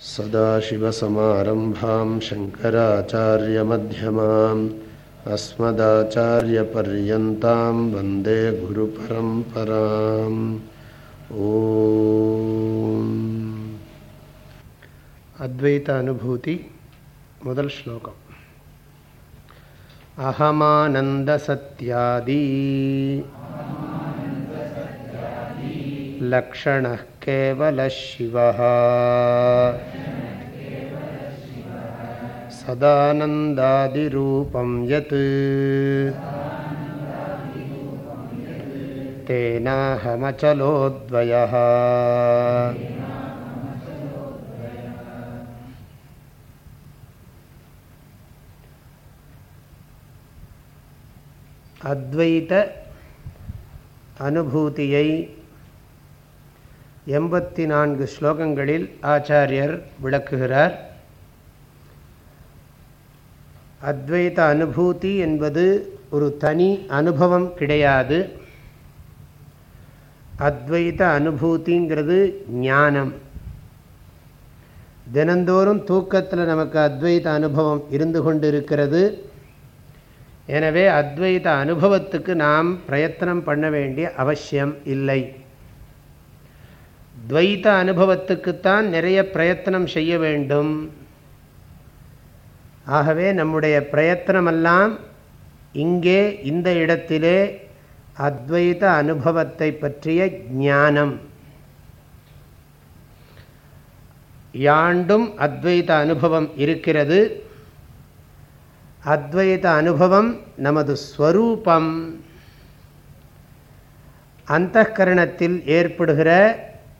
सदाशिवसमारम्भां शङ्कराचार्यमध्यमाम् अस्मदाचार्यपर्यन्तां वंदे गुरुपरम्पराम् ॐ। अद्वैत अनुभूति मुदल् श्लोकम्। अहमानन्दसत्यादी। लक्षणः केवलः शिवः सदानन्दादिरूपं यत् तेनाहमचलोद्वयः அத்வைத அனுபூதியை எண்பத்தி நான்கு ஸ்லோகங்களில் ஆச்சாரியர் விளக்குகிறார். அத்வைத அனுபூதி என்பது ஒரு தனி அனுபவம் கிடையாது. அத்வைத அனுபூதிங்கிறது ஞானம். தினந்தோறும் தூக்கத்தில் நமக்கு அத்வைத அனுபவம் இருந்து கொண்டு இருக்கிறது எனவே அத்வைத அனுபவத்துக்கு நாம் பிரயத்தனம் பண்ண வேண்டிய அவசியம் இல்லை. துவைத்த அனுபவத்துக்குத்தான் நிறைய பிரயத்தனம் செய்ய வேண்டும். ஆகவே நம்முடைய பிரயத்தனமெல்லாம் இங்கே இந்த இடத்திலே அத்வைத அனுபவத்தை பற்றிய ஞானம். யாண்டும் அத்வைத அனுபவம் இருக்கிறது. அத்வைத அனுபவம் நமது ஸ்வரூபம். அந்த கரணத்தில் ஏற்படுகிற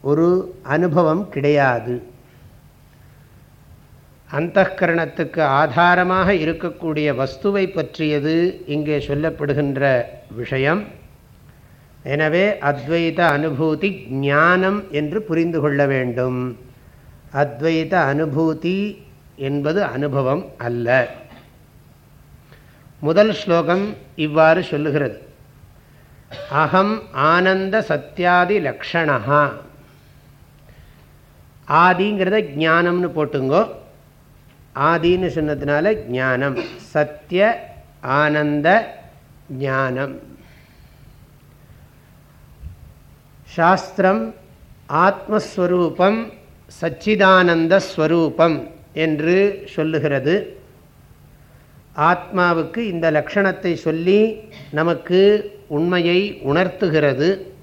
ஒரு அனுபவம் கிடையாது. அந்த கரணத்துக்கு ஆதாரமாக இருக்கக்கூடிய வஸ்துவை பற்றியது இங்கே சொல்லப்படுகின்ற விஷயம். எனவே அத்வைத அனுபூதி ஞானம் என்று புரிந்து கொள்ள வேண்டும். அத்வைத அனுபூதி என்பது அனுபவம் அல்ல. முதல் ஸ்லோகம் இவ்வாறு சொல்லுகிறது. அகம் ஆனந்த சத்தியாதி லக்ஷணா ஆதிங்கிறத ஞானம்னு போட்டுங்கோ. ஆதின்னு சொன்னதுனால ஞானம். சத்திய ஆனந்த ஞானம். சாஸ்திரம் ஆத்மஸ்வரூபம் சச்சிதானந்த ஸ்வரூபம் என்று சொல்லுகிறது. ஆத்மாவுக்கு இந்த லக்ஷணத்தை சொல்லி நமக்கு உண்மையை உணர்த்துகிறது.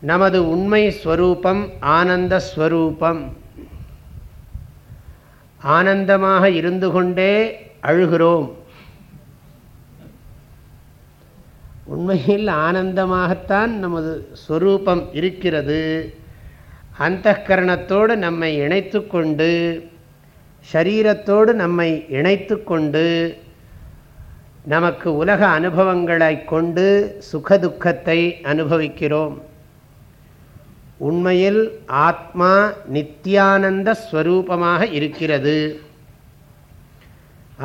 நமது உண்மை ஸ்வரூபம் ஆனந்த ஸ்வரூபம். ஆனந்தமாக இருந்து கொண்டே அழுகிறோம். உண்மையில் ஆனந்தமாகத்தான் நமது ஸ்வரூபம் இருக்கிறது. அந்த கரணத்தோடு நம்மை இணைத்து கொண்டு சரீரத்தோடு நம்மை இணைத்து கொண்டு நமக்கு உலக அனுபவங்களை கொண்டு சுகதுக்கத்தை அனுபவிக்கிறோம். உண்மையில் ஆத்மா நித்தியானந்த ஸ்வரூபமாக இருக்கிறது.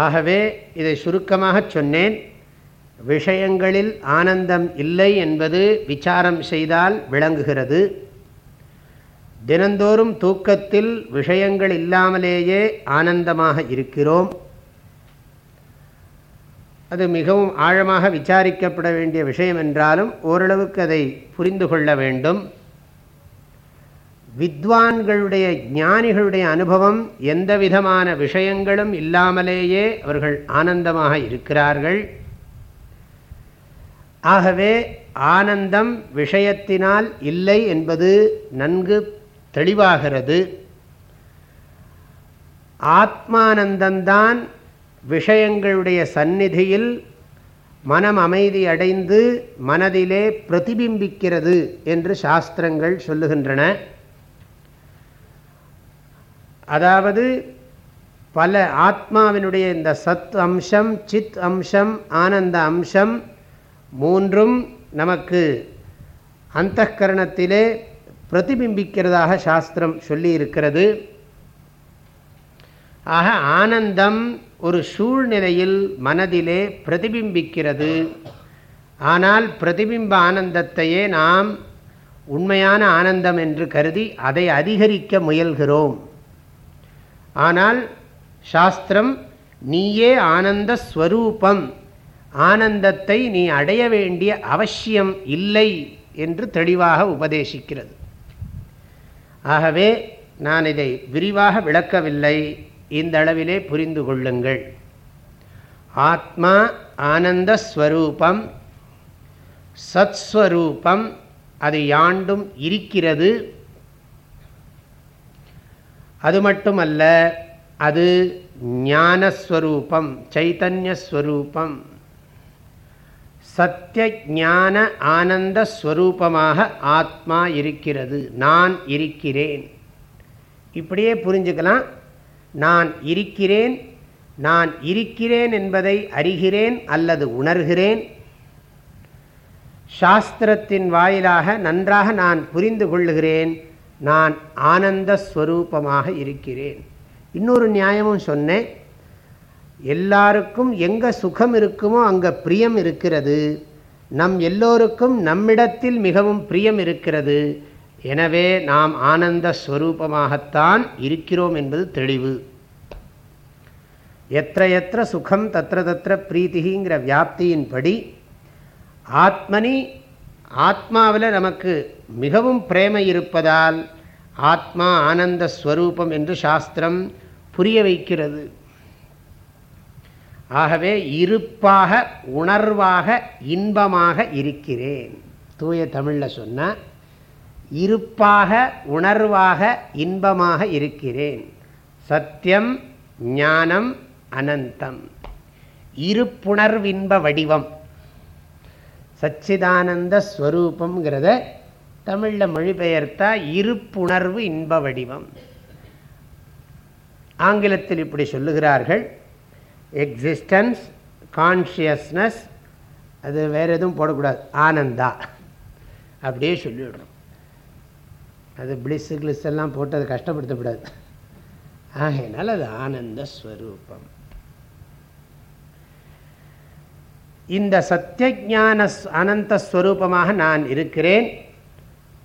ஆகவே இதை சுருக்கமாக சொன்னேன். விஷயங்களில் ஆனந்தம் இல்லை என்பது விசாரம் செய்தால் விளங்குகிறது. தினந்தோறும் தூக்கத்தில் விஷயங்கள் இல்லாமலேயே ஆனந்தமாக இருக்கிறோம். அது மிகவும் ஆழமாக விசாரிக்கப்பட வேண்டிய விஷயம் என்றாலும் ஓரளவுக்கு அதை புரிந்து கொள்ள வேண்டும். வித்வான்களுடைய ஞானிகளுடைய அனுபவம் எந்த விதமான விஷயங்களும் இல்லாமலேயே அவர்கள் ஆனந்தமாக இருக்கிறார்கள். ஆகவே ஆனந்தம் விஷயத்தினால் இல்லை என்பது நன்கு தெளிவாகிறது. ஆத்மானந்தந்தான் விஷயங்களுடைய சந்நிதியில் மனம் அமைதி அடைந்து மனதிலே பிரதிபிம்பிக்கிறது என்று சாஸ்திரங்கள் சொல்லுகின்றன. அதாவது பல ஆத்மாவினுடைய இந்த சத் அம்சம் சித் அம்சம் ஆனந்த அம்சம் மூன்றும் நமக்கு அந்த கரணத்திலே பிரதிபிம்பிக்கிறதாக சாஸ்திரம் சொல்லி இருக்கிறது ஆக ஆனந்தம் ஒரு சூழ்நிலையில் மனதிலே பிரதிபிம்பிக்கிறது. ஆனால் பிரதிபிம்ப ஆனந்தத்தையே நாம் உண்மையான ஆனந்தம் என்று கருதி அதை அதிகரிக்க முயல்கிறோம். ஆனால் சாஸ்திரம் நீயே ஆனந்த ஸ்வரூபம் ஆனந்தத்தை நீ அடைய வேண்டிய அவசியம் இல்லை என்று தெளிவாக உபதேசிக்கிறது. ஆகவே நான் இதை விரிவாக விளக்கவில்லை. இந்த அளவிலே புரிந்து கொள்ளுங்கள். ஆத்மா ஆனந்த ஸ்வரூபம் சத்ஸ்வரூபம் அது யாண்டும் இருக்கிறது. அது மட்டுமல்ல அது ஞானஸ்வரூபம் சைத்தன்யஸ்வரூபம் சத்திய ஞான ஆனந்த ஸ்வரூபமாக ஆத்மா இருக்கிறது நான் இருக்கிறேன். இப்படியே புரிஞ்சுக்கலாம். நான் இருக்கிறேன் நான் இருக்கிறேன் என்பதை அறிகிறேன் அல்லது உணர்கிறேன். சாஸ்திரத்தின் வாயிலாக நன்றாக நான் புரிந்து கொள்ளுகிறேன். நான் ஆனந்த ஸ்வரூபமாக இருக்கிறேன். இன்னொரு நியாயமும் சொன்னேன். எல்லாருக்கும் எங்கே சுகம் இருக்குமோ அங்கே பிரியம் இருக்கிறது. நம் எல்லோருக்கும் நம்மிடத்தில் மிகவும் பிரியம் இருக்கிறது. எனவே நாம் ஆனந்த ஸ்வரூபமாகத்தான் இருக்கிறோம் என்பது தெளிவு. எத்த எத்த சுகம் தத்திர தத்திர பிரீத்திங்கிற வியாப்தியின்படி ஆத்மனி ஆத்மாவில் நமக்கு மிகவும் பிரேமை இருப்பதால் ஆத்மா ஆனந்த ஸ்வரூபம் என்று சாஸ்திரம் புரிய வைக்கிறது. ஆகவே இருப்பாக உணர்வாக இன்பமாக இருக்கிறேன். தூய தமிழில் சொன்னால் இருப்பாக உணர்வாக இன்பமாக இருக்கிறேன். சத்தியம் ஞானம் அனந்தம். இருப்புணர்வின்ப வடிவம். சச்சிதானந்த ஸ்வரூபங்கிறத தமிழில் மொழிபெயர்த்தா இருப்புணர்வு இன்ப வடிவம். ஆங்கிலத்தில் இப்படி சொல்லுகிறார்கள். எக்ஸிஸ்டன்ஸ் கான்ஷியஸ்னஸ் அது வேறு எதுவும் போடக்கூடாது. ஆனந்தா. அப்படியே சொல்லிவிடுறோம். அது பிளிஸ்ஸு கிளிஸ் எல்லாம் போட்டு அதை கஷ்டப்படுத்தக்கூடாது. ஆகையினால் அது ஆனந்த ஸ்வரூபம் இந்த சத்தியஜான அனந்த ஸ்வரூபமாக நான் இருக்கிறேன்.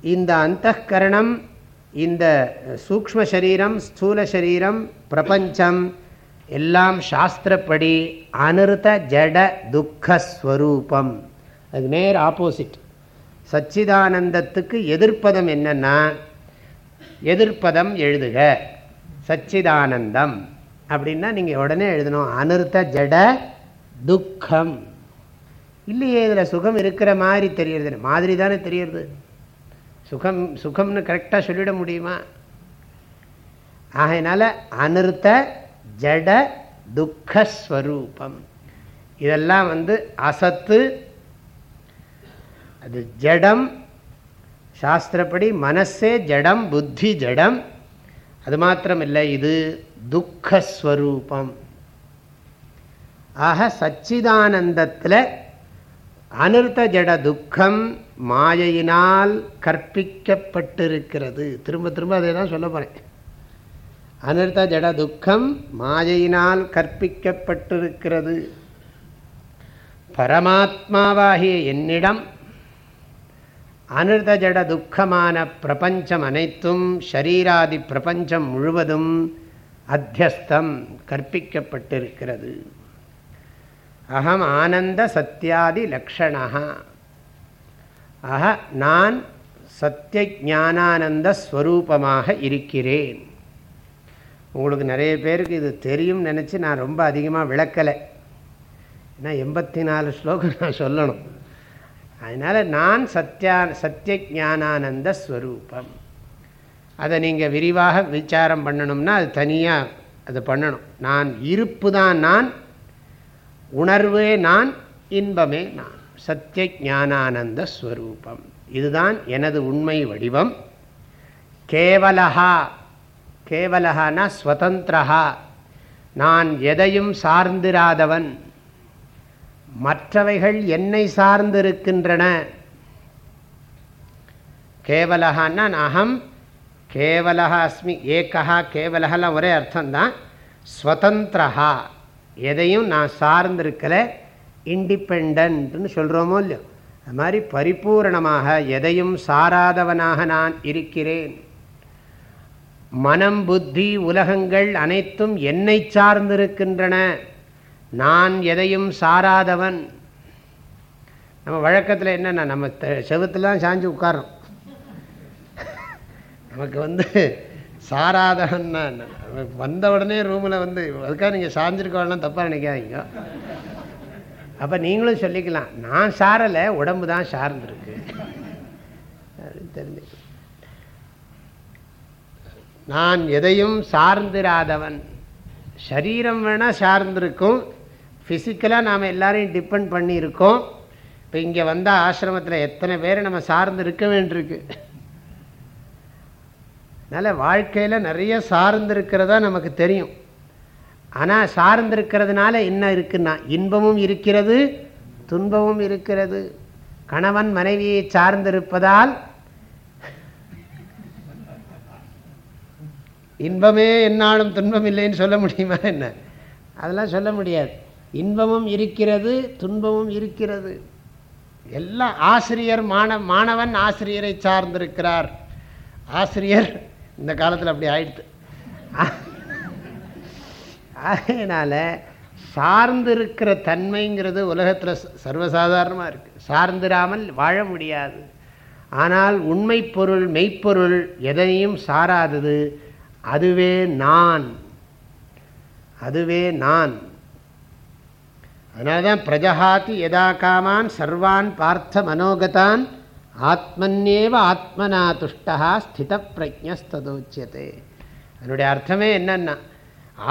இந்த அந்த கரணம் இந்த சூக்ம சரீரம் ஸ்தூல சரீரம் பிரபஞ்சம் எல்லாம் சாஸ்திரப்படி அனிருத்த ஜட துக்கஸ்வரூபம் அது நேர் ஆப்போசிட் சச்சிதானந்தத்துக்கு எதிர்ப்பதம் என்னன்னா எதிர்ப்பதம் எழுதுக. சச்சிதானந்தம். அப்படின்னா நீங்கள் உடனே எழுதணும் அனிருத்த ஜட துக்கம். இல்லையே இதில் சுகம் இருக்கிற மாதிரி தெரியறது மாதிரி தானே தெரியறது. சுகம் சுகம்னு கரெக்டாக சொல்லிட முடியுமா? ஆகையினால அனிருத்த ஜட துக்கஸ்வரூபம். இதெல்லாம் வந்து அசத்து அது ஜடம் சாஸ்திரப்படி மனசே ஜடம் புத்தி ஜடம். அது மாத்திரம் இல்லை இது துக்கஸ்வரூபம். ஆக சச்சிதானந்தத்தில் அனிர்த்த ஜட துக்கம் மாயையினால் கற்பிக்கப்பட்டிருக்கிறது. திரும்ப திரும்ப அதை தான் சொல்ல போகிறேன் அனிர்த்த ஜட துக்கம் மாயையினால் கற்பிக்கப்பட்டிருக்கிறது. பரமாத்மாவாகிய என்னிடம் அனிர்த ஜட துக்கமான பிரபஞ்சம் அனைத்தும் ஷரீராதி பிரபஞ்சம் முழுவதும் அத்தியஸ்தம் கற்பிக்கப்பட்டிருக்கிறது. அகம் ஆனந்த சத்தியாதி லக்ஷணா ஆக நான் சத்திய ஞானானந்த ஸ்வரூபமாக இருக்கிறேன். உங்களுக்கு நிறைய பேருக்கு இது தெரியும் நினச்சி நான் ரொம்ப அதிகமாக விளக்கலை. ஏன்னா எண்பத்தி நாலு ஸ்லோகம் நான் சொல்லணும். அதனால் நான் சத்யா சத்திய ஞானானந்த ஸ்வரூபம். அதை நீங்கள் விரிவாக விசாரம் பண்ணணும்னா அது தனியாக அது பண்ணணும். நான் இருப்பு தான் நான் உணர்வே நான் இன்பமே நான். சத்திய ஞானானந்த ஸ்வரூபம். இதுதான் எனது உண்மை வடிவம். கேவலகா கேவலகானா ஸ்வதந்திரஹா. நான் எதையும் சார்ந்திராதவன். மற்றவைகள் என்னை சார்ந்திருக்கின்றன. கேவலஹான்னா அகம். கேவலகா அஸ்மி. ஏக்கா கேவலகெல்லாம் ஒரே அர்த்தம்தான். ஸ்வதந்திரஹா. எதையும் நான் சார்ந்திருக்கலை இண்டிபெண்ட்னு சொல்கிறோமோ இல்லையோ? அது மாதிரி பரிபூரணமாக எதையும் சாராதவனாக நான் இருக்கிறேன். மனம் புத்தி உலகங்கள் அனைத்தும் என்னை சார்ந்திருக்கின்றன. நான் எதையும் சாராதவன். நம்ம வழக்கத்தில் என்னென்னா நம்ம செவத்துலாம் தான் சாஞ்சு உட்காரோம் நமக்கு வந்து சாராதவன்னா வந்த உடனே ரூமில் வந்து அதுக்காக நீங்கள் சாஞ்சிருக்கோம்லாம் தப்பாக நினைக்காதீங்க. அப்போ நீங்களும் சொல்லிக்கலாம் நான் சாரலை உடம்பு தான் சார்ந்திருக்கு. அப்படின்னு தெரிஞ்சு நான் எதையும் சார்ந்திராதவன். சரீரம் வேணால் சார்ந்திருக்கும். ஃபிசிக்கலாக நாம் எல்லாரையும் டிபெண்ட் பண்ணியிருக்கோம். இப்போ இங்கே வந்தால் ஆசிரமத்தில் எத்தனை பேரை நம்ம சார்ந்து இருக்க வேண்டியிருக்கு? அதனால் வாழ்க்கையில் நிறைய சார்ந்திருக்கிறதா நமக்கு தெரியும். ஆனால் சார்ந்திருக்கிறதுனால என்ன இருக்குன்னா இன்பமும் இருக்கிறது துன்பமும் இருக்கிறது. கணவன் மனைவியை சார்ந்திருப்பதால் இன்பமே என்னாலும் துன்பம் இல்லைன்னு சொல்ல முடியுமா என்ன? அதெல்லாம் சொல்ல முடியாது. இன்பமும் இருக்கிறது துன்பமும் இருக்கிறது. எல்லாம் ஆசிரியர் மாண மாணவன் ஆசிரியரை சார்ந்திருக்கிறார். ஆசிரியர் இந்த காலத்தில் அப்படி ஆயிடுத்து. அதனால் சார்ந்திருக்கிற தன்மைங்கிறது உலகத்தில் சர்வசாதாரணமாக இருக்குது சார்ந்திராமல் வாழ முடியாது. ஆனால் உண்மை பொருள் மெய்ப்பொருள் எதனையும் சாராதது அதுவே நான். அதுவே நான். அதனால தான் பிரஜஹாதி யதா காமான் சர்வான் பார்த்த மனோகதான் ஆத்மன்யேவ ஆத்மனா துஷ்டா ஸ்தித பிரஜஸ்ததோச்சியதே அதனுடைய அர்த்தமே என்னன்னா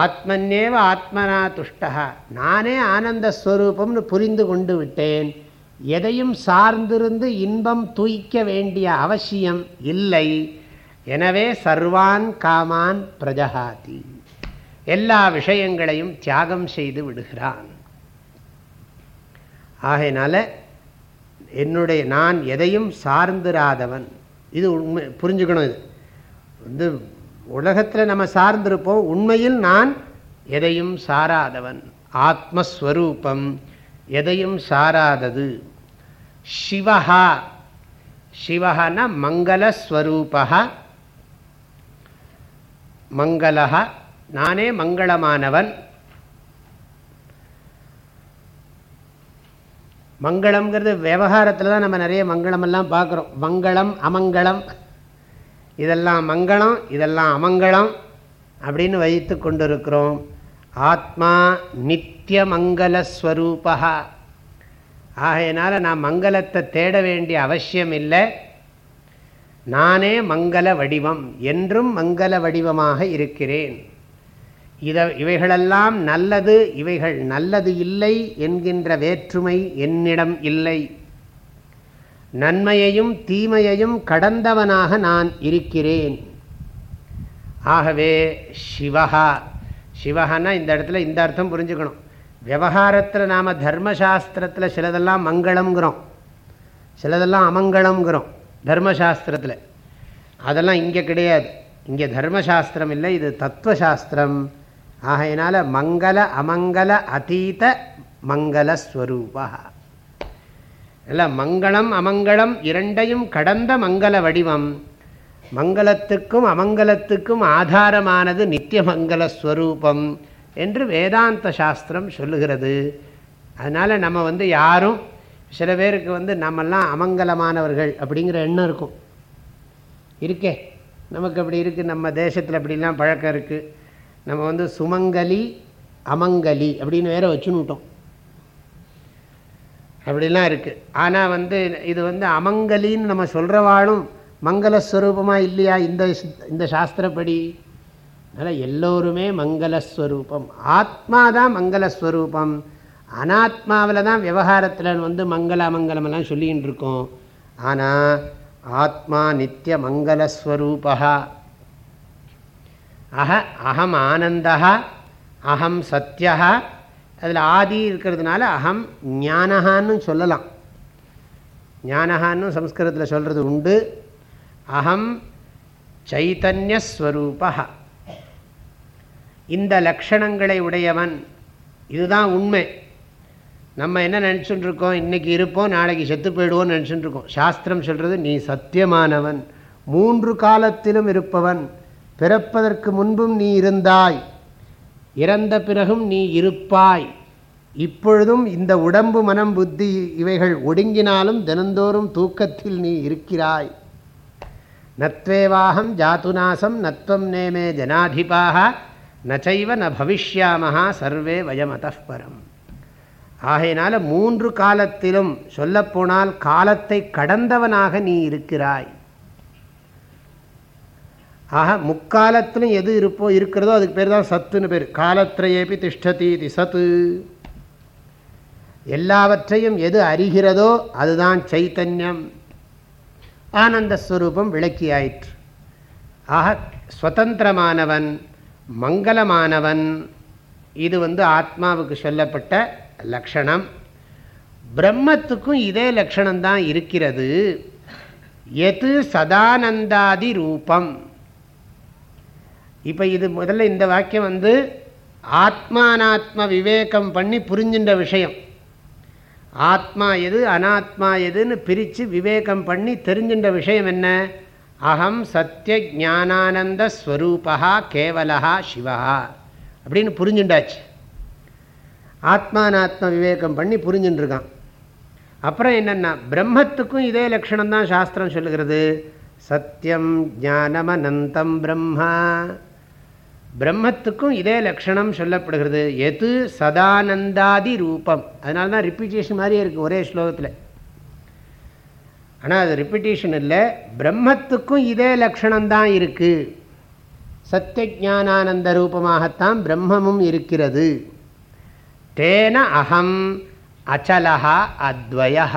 ஆத்மன்யேவ ஆத்மனா துஷ்டா நானே ஆனந்த ஸ்வரூபம்னு புரிந்து கொண்டு விட்டேன். எதையும் சார்ந்திருந்து இன்பம் தூய்க்க வேண்டிய அவசியம் இல்லை. எனவே சர்வான் காமான் பிரஜகாதி எல்லா விஷயங்களையும் தியாகம் செய்து விடுகிறான். ஆகையினால என்னுடைய நான் எதையும் சார்ந்திராதவன். இது உண்மை புரிஞ்சுக்கணும் இது. வந்து உலகத்தில் நம்ம சார்ந்திருப்போம். உண்மையில் நான் எதையும் சாராதவன். ஆத்மஸ்வரூபம் எதையும் சாராதது. சிவஹா. சிவஹான மங்களஸ்வரூபா மங்களா நானே மங்களமானவன். மங்களம்ங்கிறது விவகாரத்தில் தான் நம்ம நிறைய மங்களமெல்லாம் பார்க்குறோம். மங்களம் அமங்கலம் இதெல்லாம் மங்களம் இதெல்லாம் அமங்கலம் அப்படின்னு வைத்து கொண்டிருக்கிறோம். ஆத்மா நித்திய மங்களஸ்வரூபா ஆகையினால் நான் மங்களத்தை தேட வேண்டிய அவசியம் இல்லை. நானே மங்கள வடிவம் என்றும் மங்கள வடிவமாக இருக்கிறேன். இத இவைகளெல்லாம் நல்லது இவைகள் நல்லது இல்லை என்கின்ற வேற்றுமை என்னிடம் இல்லை. நன்மையையும் தீமையையும் கடந்தவனாக நான் இருக்கிறேன். ஆகவே சிவகா சிவஹான்னா இந்த இடத்துல இந்த அர்த்தம் புரிஞ்சுக்கணும். விவகாரத்தில் நாம் தர்மசாஸ்திரத்தில் சிலதெல்லாம் மங்களம்ங்கிறோம். சிலதெல்லாம் அமங்கலம்ங்கிறோம் தர்மசாஸ்திரத்தில். அதெல்லாம் இங்கே கிடையாது. இங்கே தர்மசாஸ்திரம் இல்லை இது தத்துவசாஸ்திரம். ஆகையினால மங்கள அமங்கல அதீத மங்களஸ்வரூபா இல்லை மங்களம் அமங்கலம் இரண்டையும் கடந்த மங்கள வடிவம். மங்களத்துக்கும் அமங்கலத்துக்கும் ஆதாரமானது நித்திய மங்களஸ்வரூபம் என்று வேதாந்த சாஸ்திரம் சொல்லுகிறது. அதனால் நம்ம வந்து யாரும் சில பேருக்கு வந்து நம்மெல்லாம் அமங்கலமானவர்கள் அப்படிங்கிற எண்ணம் இருக்கும். இருக்கே நமக்கு அப்படி இருக்குது நம்ம தேசத்தில் அப்படிலாம் பழக்கம் இருக்குது நம்ம வந்து சுமங்கலி அமங்கலி அப்படின்னு வேற வச்சுன்னுட்டோம். அப்படிலாம் இருக்குது ஆனால் வந்து இது வந்து அமங்கலின்னு நம்ம சொல்கிறவாளும் மங்களஸ்வரூபமாக இல்லையா இந்த இந்த சாஸ்திரப்படி? அதனால் எல்லோருமே மங்களஸ்வரூபம். ஆத்மா தான் மங்களஸ்வரூபம். அனாத்மாவில் தான் விவகாரத்தில் வந்து மங்கள அமங்கலமெல்லாம் சொல்லிகிட்டு இருக்கோம் ஆனால் ஆத்மா நித்திய மங்களஸ்வரூபா அஹ அகம் ஆனந்தா அகம் சத்யா அதில் ஆதி இருக்கிறதுனால அகம் ஞானகான்னு சொல்லலாம். ஞானகான்னு சம்ஸ்கிருதத்தில் சொல்கிறது உண்டு. அகம் சைத்தன்யஸ்வரூபா இந்த லக்ஷணங்களை உடையவன் இதுதான் உண்மை. நம்ம என்ன நினச்சிட்டு இருக்கோம் இன்றைக்கி இருப்போம் நாளைக்கு செத்து போயிடுவோம்னு நினச்சிட்டு இருக்கோம் சாஸ்திரம் சொல்கிறது நீ சத்தியமானவன் மூன்று காலத்திலும் இருப்பவன் பிறப்பதற்கு முன்பும் நீ இருந்தாய். இறந்த பிறகும் நீ இருப்பாய். இப்பொழுதும் இந்த உடம்பு மனம் புத்தி இவைகள் ஒடுங்கினாலும் தினந்தோறும் தூக்கத்தில் நீ இருக்கிறாய். நத்வேவாகம் ஜாத்துநாசம் நத்வம் நேமே ஜனாதிபாக நச்சைவ ந பவிஷ்யாமஹா சர்வே வயமதப்பரம் ஆகையினால மூன்று காலத்திலும் சொல்லப்போனால் காலத்தை கடந்தவனாக நீ இருக்கிறாய். ஆக முக்காலத்திலும் எது இருப்போ இருக்கிறதோ அதுக்கு பேர் தான் சத்துன்னு பேர். காலத்திரையேபி திஷ்டதி சத்து. எல்லாவற்றையும் எது அறிகிறதோ அதுதான் சைத்தன்யம். ஆனந்தஸ்வரூபம் விளக்கியாயிற்று. ஆக சுதந்திரமானவன் மங்களமானவன் இது வந்து ஆத்மாவுக்கு சொல்லப்பட்ட லக்ஷணம். பிரம்மத்துக்கும் இதே லக்ஷணம்தான் இருக்கிறது. எது சதானந்தாதி ரூபம். இப்போ இது முதல்ல இந்த வாக்கியம் வந்து ஆத்மானாத்ம விவேகம் பண்ணி புரிஞ்சின்ற விஷயம். ஆத்மா எது அனாத்மா எதுன்னு பிரித்து விவேகம் பண்ணி தெரிஞ்சின்ற விஷயம் என்ன? அகம் சத்திய ஜானானந்த ஸ்வரூபா கேவலா சிவா அப்படின்னு புரிஞ்சுண்டாச்சு. ஆத்மானாத்ம விவேகம் பண்ணி புரிஞ்சுட்டுருக்கான் அப்புறம் என்னென்னா பிரம்மத்துக்கும் இதே லட்சணம் தான் சாஸ்திரம் சொல்லுகிறது. சத்தியம் ஞானமனந்தம் பிரம்மா. பிரம்மத்துக்கும் இதே லக்ஷணம் சொல்லப்படுகிறது. எது சதானந்தாதி ரூபம். அதனால தான் ரிப்பீட்டேஷன் மாதிரியே இருக்குது ஒரே ஸ்லோகத்தில். ஆனால் அது ரிப்பீட்டேஷன் இல்லை. பிரம்மத்துக்கும் இதே லக்ஷணம்தான் இருக்குது சத்திய ஜானானந்த ரூபமாகத்தான் பிரம்மமும் இருக்கிறது. தேன அகம் அச்சலா அத்வயா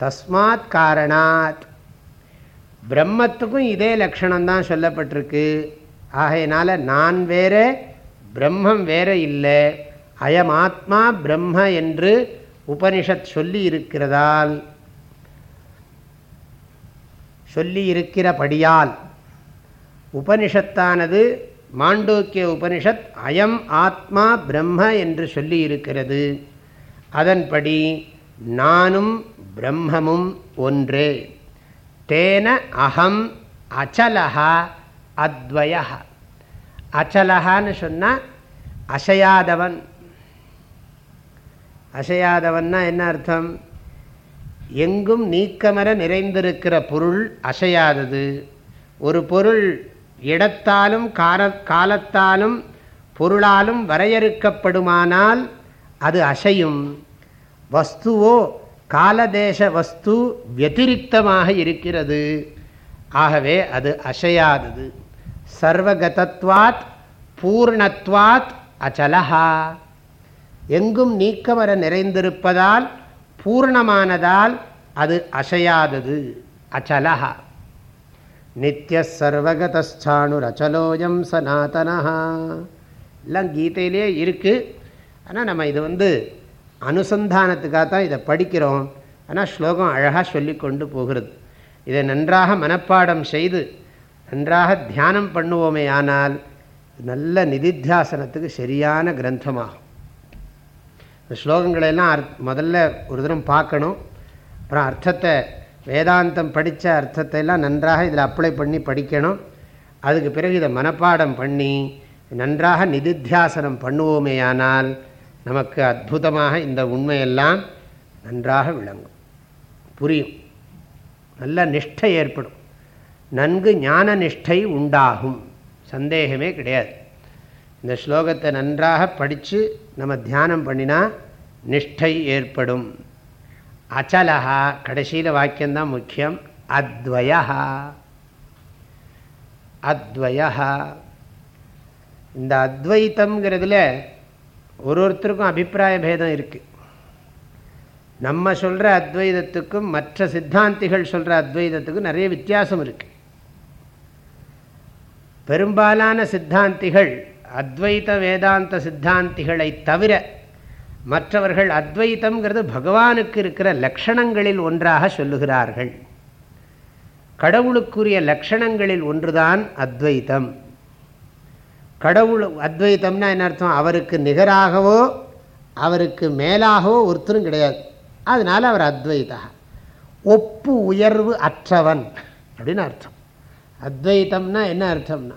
தஸ்மாத் காரணாத். பிரம்மத்துக்கும் இதே லக்ஷணம்தான் சொல்லப்பட்டிருக்கு. ஆகையினால நான் வேற பிரம்மம் வேற இல்லை. அயம் ஆத்மா பிரம்ம என்று உபனிஷத் சொல்லி இருக்கிறதால் சொல்லி இருக்கிறபடியால் உபனிஷத்தானது மாண்டோக்கிய உபனிஷத் அயம் ஆத்மா பிரம்ம என்று சொல்லி இருக்கிறது. அதன்படி நானும் பிரம்மமும் ஒன்றே. தேன அகம் அச்சலகா அத்வய அச்சலகான்னு சொன்னால் அசையாதவன். அசையாதவன்னா என்ன அர்த்தம்? எங்கும் நீக்கமர நிறைந்திருக்கிற பொருள் அசையாதது. ஒரு பொருள் இடத்தாலும் கார காலத்தாலும் பொருளாலும் வரையறுக்கப்படுமானால் அது அசையும். வஸ்துவோ காலதேச வஸ்து வத்திரிக்தமாக இருக்கிறது. ஆகவே அது அசையாதது. சர்வகதத்வாத் பூர்ணத்வாத் அச்சலஹா. எங்கும் நீக்கமர நிறைந்திருப்பதால் பூர்ணமானதால் அது அசையாதது அச்சலஹா. நித்திய சர்வகதாணுர் அச்சலோயம் சனாத்தனா எல்லாம் கீதையிலே இருக்குது ஆனால் நம்ம இது வந்து அனுசந்தானத்துக்காக தான் இதை படிக்கிறோம். ஆனால் ஸ்லோகம் அழகாக சொல்லி கொண்டு போகிறது. இதை நன்றாக மனப்பாடம் செய்து நன்றாக தியானம் பண்ணுவோமே ஆனால் நல்ல நிதித்தியாசனத்துக்கு சரியான கிரந்தமாகும். இந்த ஸ்லோகங்களெல்லாம் அர்த் முதல்ல ஒரு தினம் பார்க்கணும். அப்புறம் அர்த்தத்தை வேதாந்தம் படித்த அர்த்தத்தை எல்லாம் நன்றாக இதில் அப்ளை பண்ணி படிக்கணும். அதுக்கு பிறகு இதை மனப்பாடம் பண்ணி நன்றாக நிதித்தியாசனம் பண்ணுவோமேயானால் நமக்கு அற்புதமாக இந்த உண்மையெல்லாம் நன்றாக விளங்கும். புரியும். நல்ல நிஷ்டை ஏற்படும். நன்கு ஞான நிஷ்டை உண்டாகும். சந்தேகமே கிடையாது. இந்த ஸ்லோகத்தை நன்றாக படித்து நம்ம தியானம் பண்ணினா நிஷ்டை ஏற்படும். அச்சலகா கடைசியில் வாக்கியம்தான் முக்கியம். அத்வயா. அத்வயா. இந்த அத்வைத்தம்ங்கிறதுல ஒரு ஒருத்தருக்கும் அபிப்பிராய பேதம் இருக்குது நம்ம சொல்கிற அத்வைதத்துக்கும் மற்ற சித்தாந்திகள் சொல்கிற அத்வைதத்துக்கும் நிறைய வித்தியாசம் இருக்குது பெரும்பாலான சித்தாந்திகள் அத்வைத வேதாந்த சித்தாந்திகளை தவிர மற்றவர்கள் அத்வைத்தம்ங்கிறது பகவானுக்கு இருக்கிற லக்ஷணங்களில் ஒன்றாக சொல்லுகிறார்கள். கடவுளுக்குரிய லக்ஷணங்களில் ஒன்றுதான் அத்வைத்தம். கடவுள் அத்வைத்தம்னா என்ன அர்த்தம்? அவருக்கு நிகராகவோ அவருக்கு மேலாகவோ ஒருத்தரும் கிடையாது. அதனால் அவர் அத்வைதா. ஒப்பு உயர்வு அற்றவன் அப்படின்னு அர்த்தம். அத்வைத்தம்னா என்ன அர்த்தம்னா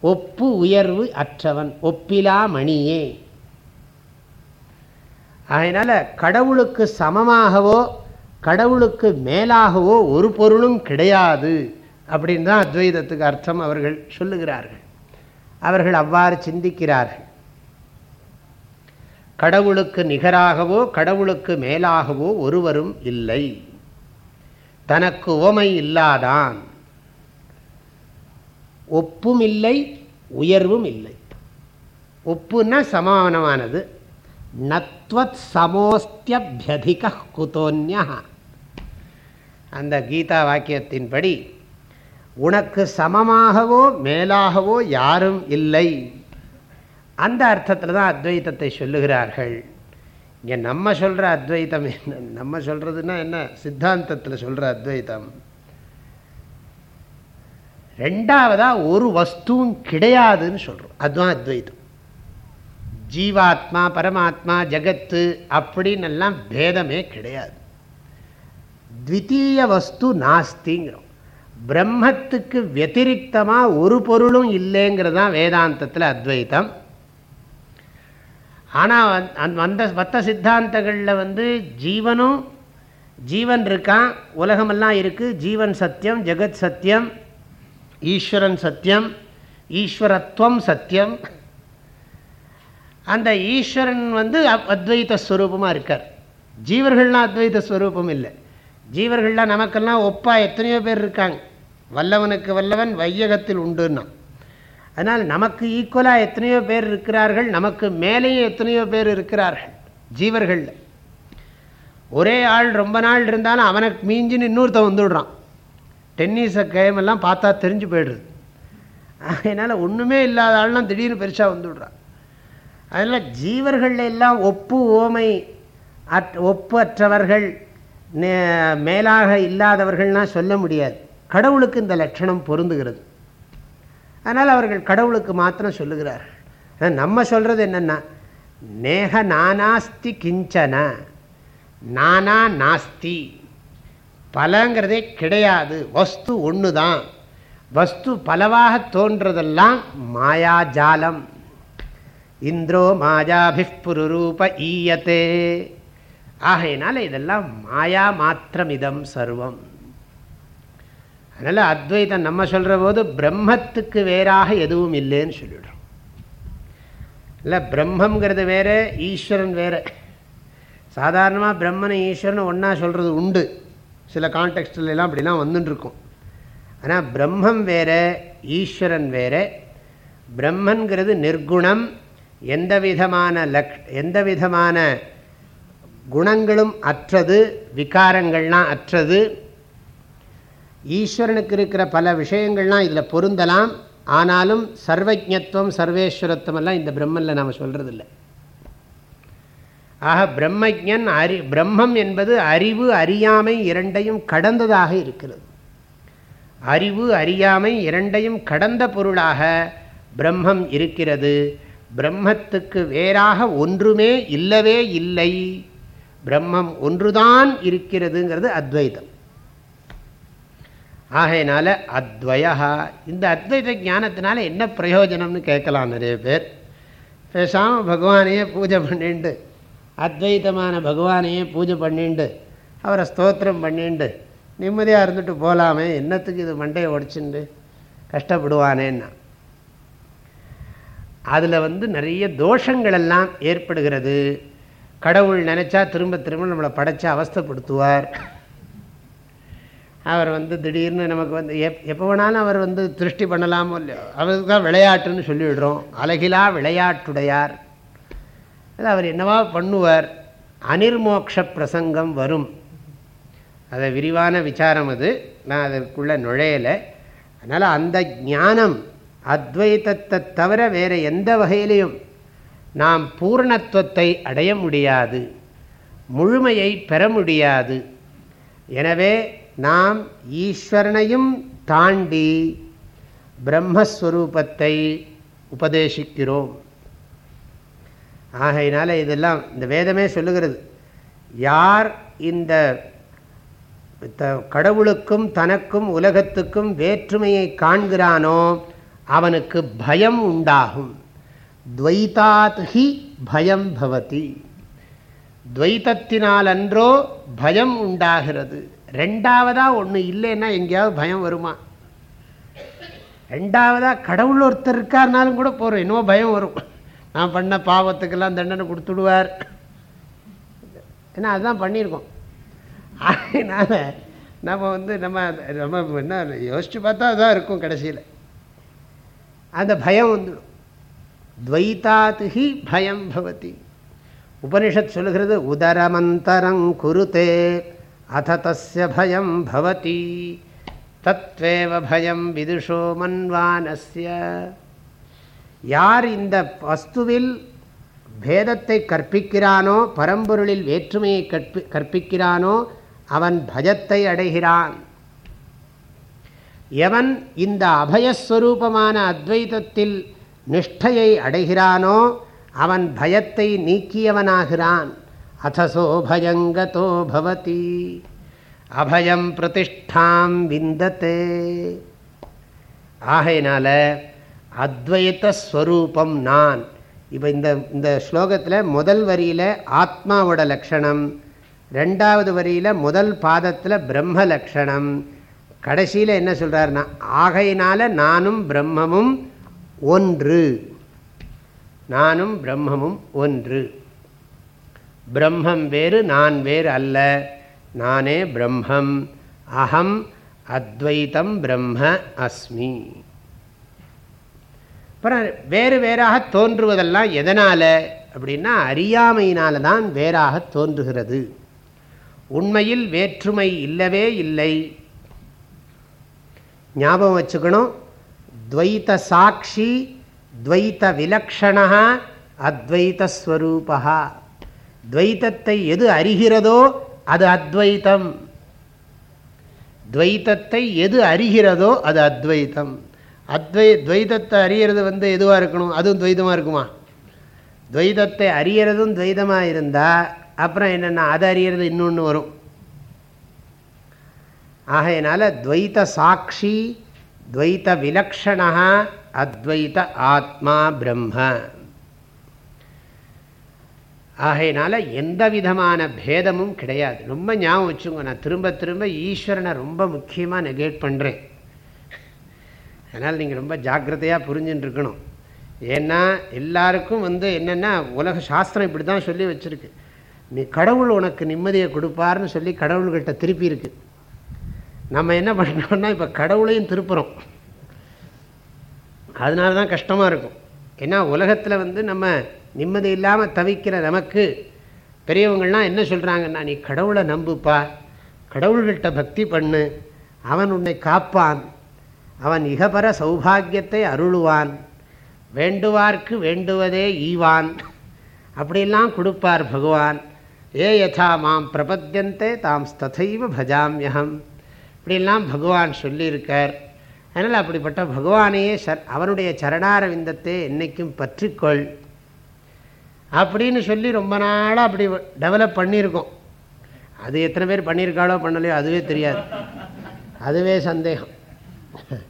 ஒப்பு உயர்வு அற்றவன் ஒப்பிலா மணியே. அதனால் கடவுளுக்கு சமமாகவோ கடவுளுக்கு மேலாகவோ ஒரு பொருளும் கிடையாது அப்படின்னு தான் அத்வைதத்துக்கு அர்த்தம் அவர்கள் சொல்லுகிறார்கள். அவர்கள் அவ்வாறு சிந்திக்கிறார்கள். கடவுளுக்கு நிகராகவோ கடவுளுக்கு மேலாகவோ ஒருவரும் இல்லை. தனக்கு உவமை இல்லாதான் ஒப்பும் இல்லை உயர்வும் இல்லை ஒப்புன்னா சமானமானது. நத்வத் சமோஸ்தியபியதிக குதோன்யா அந்த கீதா வாக்கியத்தின்படி உனக்கு சமமாகவோ மேலாகவோ யாரும் இல்லை. அந்த அர்த்தத்தில் தான் அத்வைத்தத்தை சொல்லுகிறார்கள். இங்கே நம்ம சொல்கிற அத்வைத்தம் என்ன? நம்ம சொல்கிறதுனா என்ன? சித்தாந்தத்தில் சொல்கிற அத்வைத்தம். ரெண்டாவதாக ஒரு வஸ்துவும் கிடையாதுன்னு சொல்கிறோம் அதுதான் அத்வைத்தம் ஜீவாத்மா பரமாத்மா ஜகத்து அப்படின்னு எல்லாம் பேதமே கிடையாது. த்வித்தீய வஸ்து நாஸ்திங்கிறோம். பிரம்மத்துக்கு வத்திரிகமாக ஒரு பொருளும் இல்லைங்கிறது தான் வேதாந்தத்தில் அத்வைத்தம் ஆனால் அந்த மற்ற சித்தாந்தங்களில் வந்து ஜீவனும் ஜீவன் இருக்கான் உலகமெல்லாம் இருக்குது ஜீவன் சத்தியம் ஜெகத் சத்தியம் ஈஸ்வரன் சத்தியம் ஈஸ்வரத்துவம் சத்தியம். அந்த ஈஸ்வரன் வந்து அத்வைத ஸ்வரூபமாக இருக்கார். ஜீவர்கள்லாம் அத்வைத ஸ்வரூபம் இல்லை. ஜீவர்கள்லாம் நமக்கெல்லாம் ஒப்பா எத்தனையோ பேர் இருக்காங்க. வல்லவனுக்கு வல்லவன் வையகத்தில் உண்டுன்னா. அதனால் நமக்கு ஈக்குவலாக எத்தனையோ பேர் இருக்கிறார்கள் நமக்கு மேலேயும் எத்தனையோ பேர் இருக்கிறார்கள் ஜீவர்களில். ஒரே ஆள் ரொம்ப நாள் இருந்தாலும் அவனுக்கு மீஞ்சின்னு இன்னொருத்த வந்துடுறான். டென்னிஸை கேம் எல்லாம் பார்த்தா தெரிஞ்சு போயிடுது அதனால் ஒன்றுமே இல்லாத ஆள்லாம் திடீர்னு பெருசாக வந்துவிடுறான் அதனால் ஜீவர்கள் எல்லாம் ஒப்பு ஓமை அற் ஒப்பு அற்றவர்கள் மேலாக இல்லாதவர்கள்னால் சொல்ல முடியாது. கடவுளுக்கு இந்த லட்சணம் பொருந்துகிறது. அதனால் அவர்கள் கடவுளுக்கு மாத்திரம் சொல்லுகிறார்கள். நம்ம சொல்கிறது என்னென்னா நேக நானாஸ்தி கிஞ்சன நானா நாஸ்தி. பலங்கிறதே கிடையாது. வஸ்து ஒன்று தான் வஸ்து பலவாக தோன்றதெல்லாம் மாயாஜாலம். இந்திரோ மாயாபிப்புருரூப ஈயத்தே. ஆகையினால இதெல்லாம் மாயா மாத்திரமிதம் சர்வம். அதனால் அத்வைதம் நம்ம சொல்கிற போது பிரம்மத்துக்கு வேறாக எதுவும் இல்லைன்னு சொல்லிடுறோம். இல்லை பிரம்மங்கிறது வேறு ஈஸ்வரன் வேறு. சாதாரணமாக பிரம்மனை ஈஸ்வரன் ஒன்றா சொல்கிறது உண்டு. சில கான்டெக்ட்லாம் அப்படிலாம் வந்துட்டுருக்கும் ஆனால் பிரம்மம் வேறு ஈஸ்வரன் வேறு. பிரம்மன்கிறது நிர்குணம் எந்த விதமான லக் எந்த விதமான குணங்களும் அற்றது விகாரங்கள்லாம் அற்றது. ஈஸ்வரனுக்கு இருக்கிற பல விஷயங்கள்லாம் இதில் பொருந்தலாம். ஆனாலும் சர்வஜத்துவம் சர்வேஸ்வரத்துவம் எல்லாம் இந்த பிரம்மனில் நாம் சொல்கிறதில்லை ஆக பிரம்மஜன் அறி பிரம்மம் என்பது அறிவு அறியாமை இரண்டையும் கடந்ததாக இருக்கிறது. அறிவு அறியாமை இரண்டையும் கடந்த பொருளாக பிரம்மம் இருக்கிறது. பிரம்மத்துக்கு வேறாக ஒன்றுமே இல்லவே இல்லை. பிரம்மம் ஒன்றுதான் இருக்கிறதுங்கிறது அத்வைதம். ஆகையினால அத்வயா இந்த அத்வைத ஞானத்தினால என்ன பிரயோஜனம்னு கேட்கலாம் நிறைய பேர். பேசாமல் பகவானையே பூஜை பண்ணிண்டு அத்வைத்தமான பகவானையே பூஜை பண்ணிண்டு அவரை ஸ்தோத்திரம் பண்ணிண்டு நிம்மதியாக இருந்துட்டு போகலாமே என்னத்துக்கு இது மண்டையை உடச்சுண்டு கஷ்டப்படுவானேன்னா. அதில் வந்து நிறைய தோஷங்கள் எல்லாம் ஏற்படுகிறது. கடவுள் நினச்சா திரும்ப திரும்ப நம்மளை படைச்சா அவஸ்தப்படுத்துவார். அவர் வந்து திடீர்னு நமக்கு வந்து எப் எப்போ வேணாலும் அவர் வந்து திருஷ்டி பண்ணலாமோ இல்லையோ அவருக்கு தான் விளையாட்டுன்னு சொல்லிவிடுறோம். அழகிலா விளையாட்டுடையார். அவர் என்னவா பண்ணுவார்? அனிர்மோக்ஷ பிரசங்கம் வரும். அதை விரிவான விசாரம் அது. நான் அதற்குள்ளே நுழையலை. அதனால் அந்த ஞானம் அத்வைத்தத்தை தவிர வேறு எந்த வகையிலையும் நாம் பூர்ணத்துவத்தை அடைய முடியாது. முழுமையை பெற முடியாது. எனவே நாம் ஈஸ்வரனையும் தாண்டி பிரம்மஸ்வரூபத்தை உபதேசிக்கிறோம். ஆகையினால இதெல்லாம் இந்த வேதமே சொல்லுகிறது. யார் இந்த கடவுளுக்கும் தனக்கும் உலகத்துக்கும் வேற்றுமையை காண்கிறானோ அவனுக்கு பயம் உண்டாகும். துவைத்தாத் ஹி பயம் பவதி. துவைத்தத்தினால் அன்றோ பயம் உண்டாகிறது. ரெண்டாவதா ஒன்று இல்லைன்னா எங்கேயாவது பயம் வருமா? ரெண்டாவதா கடவுள் ஒருத்தர் இருக்காருனாலும் கூட போகிறோம் இன்னும் பயம் வரும். நான் பண்ண பாவத்துக்கெல்லாம் தண்டனை கொடுத்துடுவார். ஏன்னா அதுதான் பண்ணியிருக்கோம். அதனால் நம்ம வந்து நம்ம நம்ம என்ன யோசித்து பார்த்தா அதுதான் இருக்கும் கடைசியில். அந்த பயம் வந்துடும். துவைத்தாத்து ஹி பயம் பவதி. உபனிஷத் சொல்கிறது உதரமந்தரம் குருத்தே அத தஸ்ய பயம் பவதி. தத்வேவ பயம் விதுஷோ மன்வானஸ்ய. யார் இந்த வஸ்துவில் பேதத்தை கற்பிக்கிறானோ பரம்பொருளில் வேற்றுமையை கற்பி கற்பிக்கிறானோ அவன் பயத்தை அடைகிறான். எவன் இந்த அபயஸ்வரூபமான அத்வைதத்தில் நிஷ்டையை அடைகிறானோ அவன் பயத்தை நீக்கியவனாகிறான். அத்தசோ பயங்கதோ பவதி. அபயம் பிரதிஷ்டாம் விந்தத்தே. ஆகையினால அத்வைத்தஸ்வரூபம் நான். இப்போ இந்த இந்த ஸ்லோகத்தில் முதல் வரியில் ஆத்மாவோட லக்ஷணம் ரெண்டாவது வரியில் முதல் பாதத்தில் பிரம்ம லக்ஷணம் கடைசியில் என்ன சொல்கிறாருன்னா ஆகையினால நானும் பிரம்மமும் ஒன்று. நானும் பிரம்மமும் ஒன்று. பிரம்மம் வேறு நான் வேறு அல்ல. நானே பிரம்மம். அகம் அத்வைத்தம் பிரம்ம அஸ்மி. அப்புறம் வேறு வேறாக தோன்றுவதெல்லாம் எதனால்? அப்படின்னா அறியாமையினால தான் வேறாக தோன்றுகிறது. உண்மையில் வேற்றுமை இல்லவே இல்லை. ஞாபகம் வச்சுக்கணும். துவைத்த சாட்சி துவைத்த விலக்ஷணா அத்வைத்தஸ்வரூபா துவைத்தத்தை எது அறிகிறதோ அது அத்வைத்தம். துவைத்தத்தை எது அறிகிறதோ அது அத்வைத்தம். அத்வை துவைதத்தை அறியறது வந்து எதுவாக இருக்கணும்? அதுவும் துவைதமாக இருக்குமா? துவைதத்தை அறியறதும் துவைதமாக இருந்தால் அப்புறம் என்னென்னா அதை அறியறது இன்னொன்று வரும். ஆகையினால துவைத சாட்சி துவைத விலக்ஷணா அத்வைத ஆத்மா பிரம்ம. ஆகையினால எந்த விதமான பேதமும் கிடையாது. ரொம்ப ஞாபகம் வச்சுங்க நான் திரும்ப திரும்ப ஈஸ்வரனை ரொம்ப முக்கியமாக நெகேட் பண்ணுறேன் அதனால் நீங்கள் ரொம்ப ஜாக்கிரதையாக புரிஞ்சுட்டு இருக்கணும் ஏன்னா எல்லாருக்கும் வந்து என்னென்னா உலக சாஸ்திரம் இப்படி தான் சொல்லி வச்சுருக்கு. நீ கடவுள் உனக்கு நிம்மதியை கொடுப்பார்னு சொல்லி கடவுள்கிட்ட திருப்பி இருக்கு நம்ம என்ன பண்ணோம்னா இப்போ கடவுளையும் திருப்புறோம். அதனால தான் கஷ்டமாக இருக்கும். ஏன்னா உலகத்தில் வந்து நம்ம நிம்மதி இல்லாமல் தவிக்கிற நமக்கு பெரியவங்கள்லாம் என்ன சொல்கிறாங்கன்னா நீ கடவுளை நம்புப்பா. கடவுள்கிட்ட பக்தி பண்ணு. அவன் உன்னை காப்பான். அவன் இகபர சௌபாகியத்தை அருளுவான். வேண்டுவார்க்கு வேண்டுவதே ஈவான். அப்படிலாம் கொடுப்பார் பகவான். ஏ யதா மாம் பிரபத்தியந்தே தாம் ததைவ பஜாமியகம் இப்படிலாம் பகவான் சொல்லியிருக்கார். அதனால் அப்படிப்பட்ட பகவானையே சர் அவனுடைய சரணாரவிந்தத்தை என்றைக்கும் பற்றிக்கொள். அப்படின்னு சொல்லி ரொம்ப நாளாக அப்படி டெவலப் பண்ணியிருக்கோம். அது எத்தனை பேர் பண்ணியிருக்காளோ பண்ணலையோ அதுவே தெரியாது. அதுவே சந்தேகம்.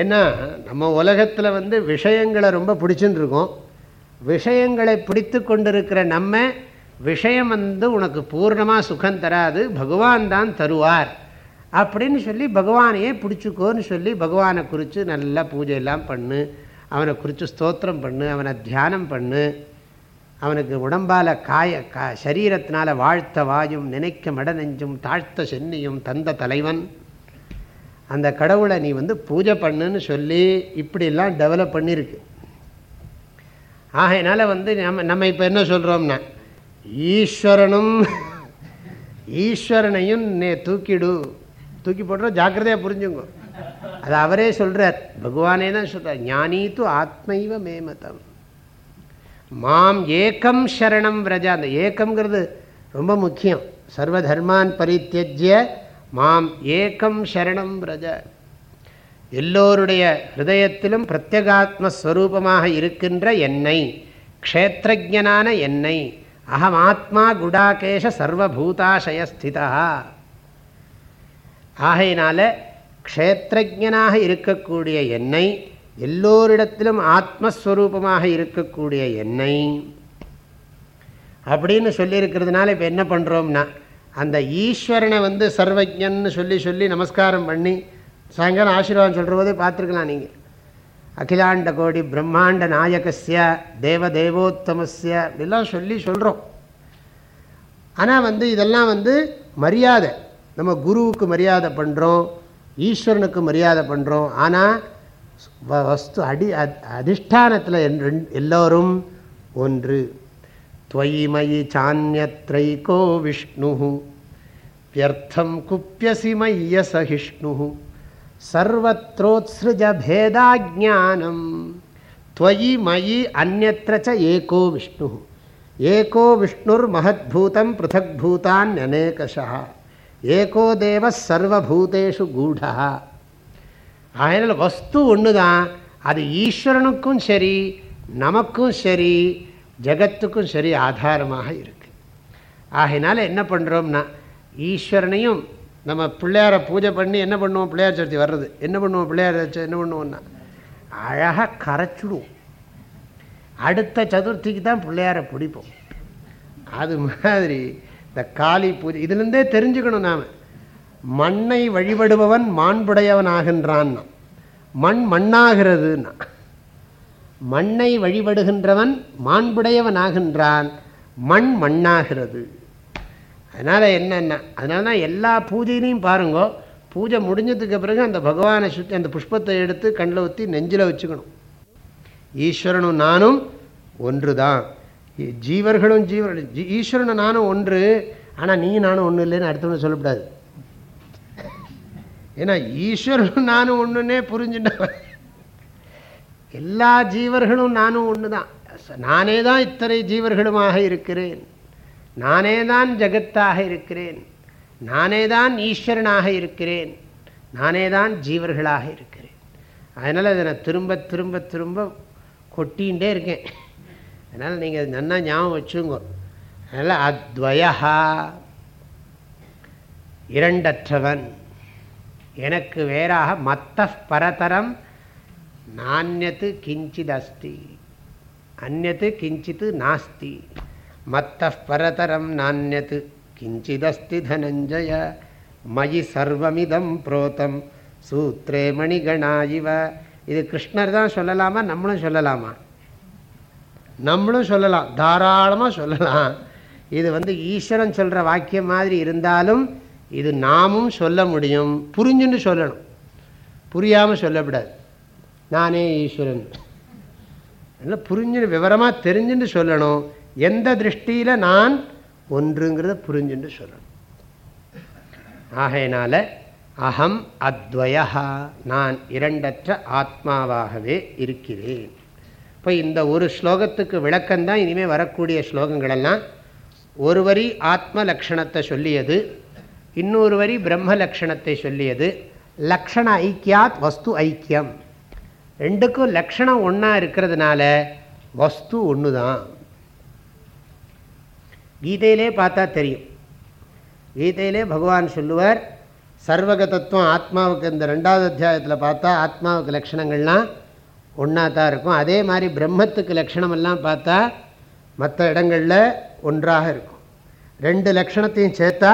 ஏன்னா நம்ம உலகத்தில் வந்து விஷயங்களை ரொம்ப பிடிச்சுன்னு இருக்கோம் விஷயங்களை பிடித்து கொண்டிருக்கிற நம்ம விஷயம் வந்து உனக்கு பூர்ணமாக சுகம் தராது பகவான் தான் தருவார். அப்படின்னு சொல்லி பகவானையே பிடிச்சிக்கோன்னு சொல்லி பகவானை குறித்து நல்லா பூஜையெல்லாம் பண்ணு அவனை குறித்து ஸ்தோத்திரம் பண்ணு அவனை தியானம் பண்ணு. அவனுக்கு உடம்பால் காய கா சரீரத்தினால் வாழ்த்த வாயும் நினைக்க மட நெஞ்சும் தாழ்த்த சென்னியும் தந்த தலைவன். அந்த கடவுளை நீ வந்து பூஜை பண்ணுன்னு சொல்லி இப்படிலாம் டெவலப் பண்ணியிருக்கு. ஆகையினால வந்து நம்ம நம்ம இப்போ என்ன சொல்கிறோம்னா ஈஸ்வரனும் ஈஸ்வரனையும் நே தூக்கிடு. தூக்கி போடுறோம் ஜாக்கிரதையாக புரிஞ்சுங்க. அது அவரே சொல்கிறார் பகவானே தான் சொல்கிறார் ஞானி து ஆத்மைவ மேமதம். மாம் ஏக்கம் சரணம் விரஜா அந்த ஏக்கம்ங்கிறது ரொம்ப முக்கியம். சர்வ தர்மான் பரித்தியஜ்ய மாம் ஏக்கம் சரணம் விரஜ எல்லோருடைய ஹிருதயத்திலும் பிரத்யகாத்மஸ்வரூபமாக இருக்கின்ற என்னை க்ஷேத்திரஜனான என்னை அகம் ஆத்மா குடாகேஷ சர்வபூதாசயஸ்திதா. ஆகையினால க்ஷேத்திரஜனாக இருக்கக்கூடிய என்னை எல்லோரிடத்திலும் ஆத்மஸ்வரூபமாக இருக்கக்கூடிய என்னை. அப்படின்னு சொல்லியிருக்கிறதுனால இப்போ என்ன பண்ணுறோம்னா அந்த ஈஸ்வரனை வந்து சர்வஜன்னு சொல்லி சொல்லி நமஸ்காரம் பண்ணி சாயங்காலம் ஆசீர்வாதம் சொல்கிற போதே பார்த்துருக்கலாம் நீங்கள் அகிலாண்ட கோடி பிரம்மாண்ட நாயகசிய தேவ தேவோத்தமஸ்ய அப்படிலாம் சொல்லி சொல்கிறோம் ஆனால் வந்து இதெல்லாம் வந்து மரியாதை. நம்ம குருவுக்கு மரியாதை பண்ணுறோம் ஈஸ்வரனுக்கு மரியாதை பண்ணுறோம் ஆனால் வஸ்து அடி அதிஷ்டானத்தில் எல்லோரும் ஒன்று. त्वयि சான்யத்ரைகோ விஷ்ணு வியர்த்தம் குப்பியசி மைய சகிஷ்ணு சர்வத்ரோத்ஸ்ருஜ பேதாஜானம் त्वयि மயி அந்நத்திர ஏகோ விஷ்ணு ஏகோ விஷ்ணுர் மகத்பூதம் பிருத்தக்பூதான் அநேகஷா ஏகோ தேவ சர்வபூதேஷு கூடா அதனால் வஸ்து ஒன்று தான் அது ஈஸ்வரனுக்கும் சரி நமக்கும் சரி ஜகத்துக்கும் சரி ஆதாரமாக இருக்குது ஆகையினால என்ன பண்ணுறோம்னா ஈஸ்வரனையும் நம்ம பிள்ளையாரை பூஜை பண்ணி என்ன பண்ணுவோம்? பிள்ளையார் சதுர்த்தி வர்றது. என்ன பண்ணுவோம்? பிள்ளையார் என்ன பண்ணுவோம்னா அழகாக கரைச்சிடுவோம். அடுத்த சதுர்த்திக்கு தான் பிள்ளையாரை பிடிப்போம். அது மாதிரி இந்த காளி பூஜை இதுலேருந்தே தெரிஞ்சுக்கணும் நாம். மண்ணை வழிபடுபவன் மாண்புடையவன் ஆகின்றான்னா மண் மண்ணாகிறதுன்னா மண்ணை வழிபடுகின்றவன் மாண்புடையவன் ஆகின்றான் மண் மண்ணாகிறது. அதனால் என்னென்ன அதனால தான் எல்லா பூஜையிலையும் பாருங்கோ பூஜை முடிஞ்சதுக்கு பிறகு அந்த பகவானை சுற்றி அந்த புஷ்பத்தை எடுத்து கண்ணில் ஊற்றி நெஞ்சில் வச்சுக்கணும். ஈஸ்வரனும் நானும் ஒன்று தான் ஜீவர்களும் ஜீவர் ஈஸ்வரனும் நானும் ஒன்று. ஆனால் நீ நானும் ஒன்று இல்லைன்னு அடுத்தவங்க சொல்லக்கூடாது. ஏன்னா ஈஸ்வரனும் நானும் ஒன்றுன்னே புரிஞ்சுட்டேன் எல்லா ஜீவர்களும் நானும் ஒன்று தான் நானே தான் இத்தனை ஜீவர்களுமாக இருக்கிறேன். நானே தான் ஜகத்தாக இருக்கிறேன். நானே தான் ஈஸ்வரனாக இருக்கிறேன். நானே தான் ஜீவர்களாக இருக்கிறேன். அதனால் அதை நான் திரும்ப திரும்ப திரும்ப கொட்டிகிட்டே இருக்கேன். அதனால் நீங்கள் நன்னா ஞாபகம் வச்சுங்க அதனால் அத்வயா இரண்டற்றவன். எனக்கு வேறாக மத்த பரதரம் நானியத்து கிஞ்சித் அஸ்தி அந்நத்து கிஞ்சித் நாஸ்தி. மத்த பரதரம் நானியத்து கிஞ்சிதஸ்தி தனஞ்சய. மயி சர்வமிதம் புரோத்தம். சூத்ரே மணிகணா இவ. இது கிருஷ்ணர் தான் சொல்லலாமா? நம்மளும் சொல்லலாமா? நம்மளும் சொல்லலாம். தாராளமாக சொல்லலாம். இது வந்து ஈஸ்வரன் சொல்கிற வாக்கியம் மாதிரி இருந்தாலும் இது நாமும் சொல்ல முடியும். புரிஞ்சுன்னு சொல்லணும். புரியாமல் சொல்லக்கூடாது. நானே ஈஸ்வரன். என்ன புரிஞ்சு விவரமாக தெரிஞ்சுன்னு சொல்லணும். எந்த திருஷ்டியில் நான் ஒன்றுங்கிறத புரிஞ்சுன்னு சொல்லணும். ஆகையினால அகம் அத்வயா நான் இரண்டற்ற ஆத்மாவாகவே இருக்கிறேன். இப்போ இந்த ஒரு ஸ்லோகத்துக்கு விளக்கம்தான் இனிமேல் வரக்கூடிய ஸ்லோகங்களெல்லாம். ஒரு வரி ஆத்ம லக்ஷணத்தை சொல்லியது. இன்னொரு வரி பிரம்ம லக்ஷணத்தை சொல்லியது. லக்ஷண ஐக்கியாத் வஸ்து ஐக்கியம். ரெண்டுக்கும் லக்ஷணம் ஒன்றா இருக்கிறதுனால வஸ்து ஒன்று தான் கீதையிலே பார்த்தா தெரியும். கீதையிலே பகவான் சொல்லுவார் சர்வகதத்துவம் ஆத்மாவுக்கு இந்த ரெண்டாவது அத்தியாயத்தில் பார்த்தா ஆத்மாவுக்கு லட்சணங்கள்லாம் ஒன்றா தான் இருக்கும். அதே மாதிரி பிரம்மத்துக்கு லட்சணமெல்லாம் பார்த்தா மற்ற இடங்களில் ஒன்றாக இருக்கும். ரெண்டு லக்ஷணத்தையும் சேர்த்தா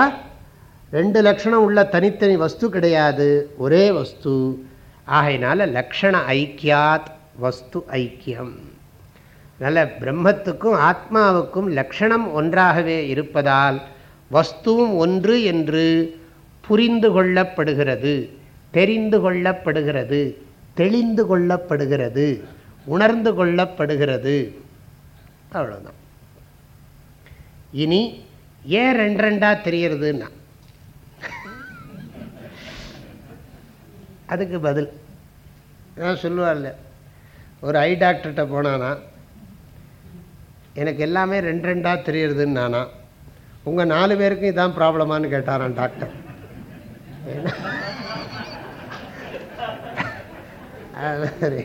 ரெண்டு லக்ஷணம் உள்ள தனித்தனி வஸ்து கிடையாது. ஒரே வஸ்து. ஆகையினால லக்ஷண ஐக்கியாத் வஸ்து ஐக்கியம். நல்ல பிரம்மத்துக்கும் ஆத்மாவுக்கும் லக்ஷணம் ஒன்றாகவே இருப்பதால் வஸ்துவும் ஒன்று என்று புரிந்து கொள்ளப்படுகிறது தெரிந்து கொள்ளப்படுகிறது தெளிந்து கொள்ளப்படுகிறது உணர்ந்து கொள்ளப்படுகிறது. அவ்வளோதான் இனி ஏன் ரெண்டு ரெண்டாக தெரியறதுன்னா? அதுக்கு பதில். நான் சொல்லுவார்ல ஒரு ஐ டாக்டர்கிட்ட போனானா எனக்கு எல்லாமே ரெண்டு ரெண்டாக தெரியறதுன்னு நானா உங்கள் நாலு பேருக்கும் இதான் ப்ராப்ளமானு கேட்டாரான் டாக்டர் அது மாதிரி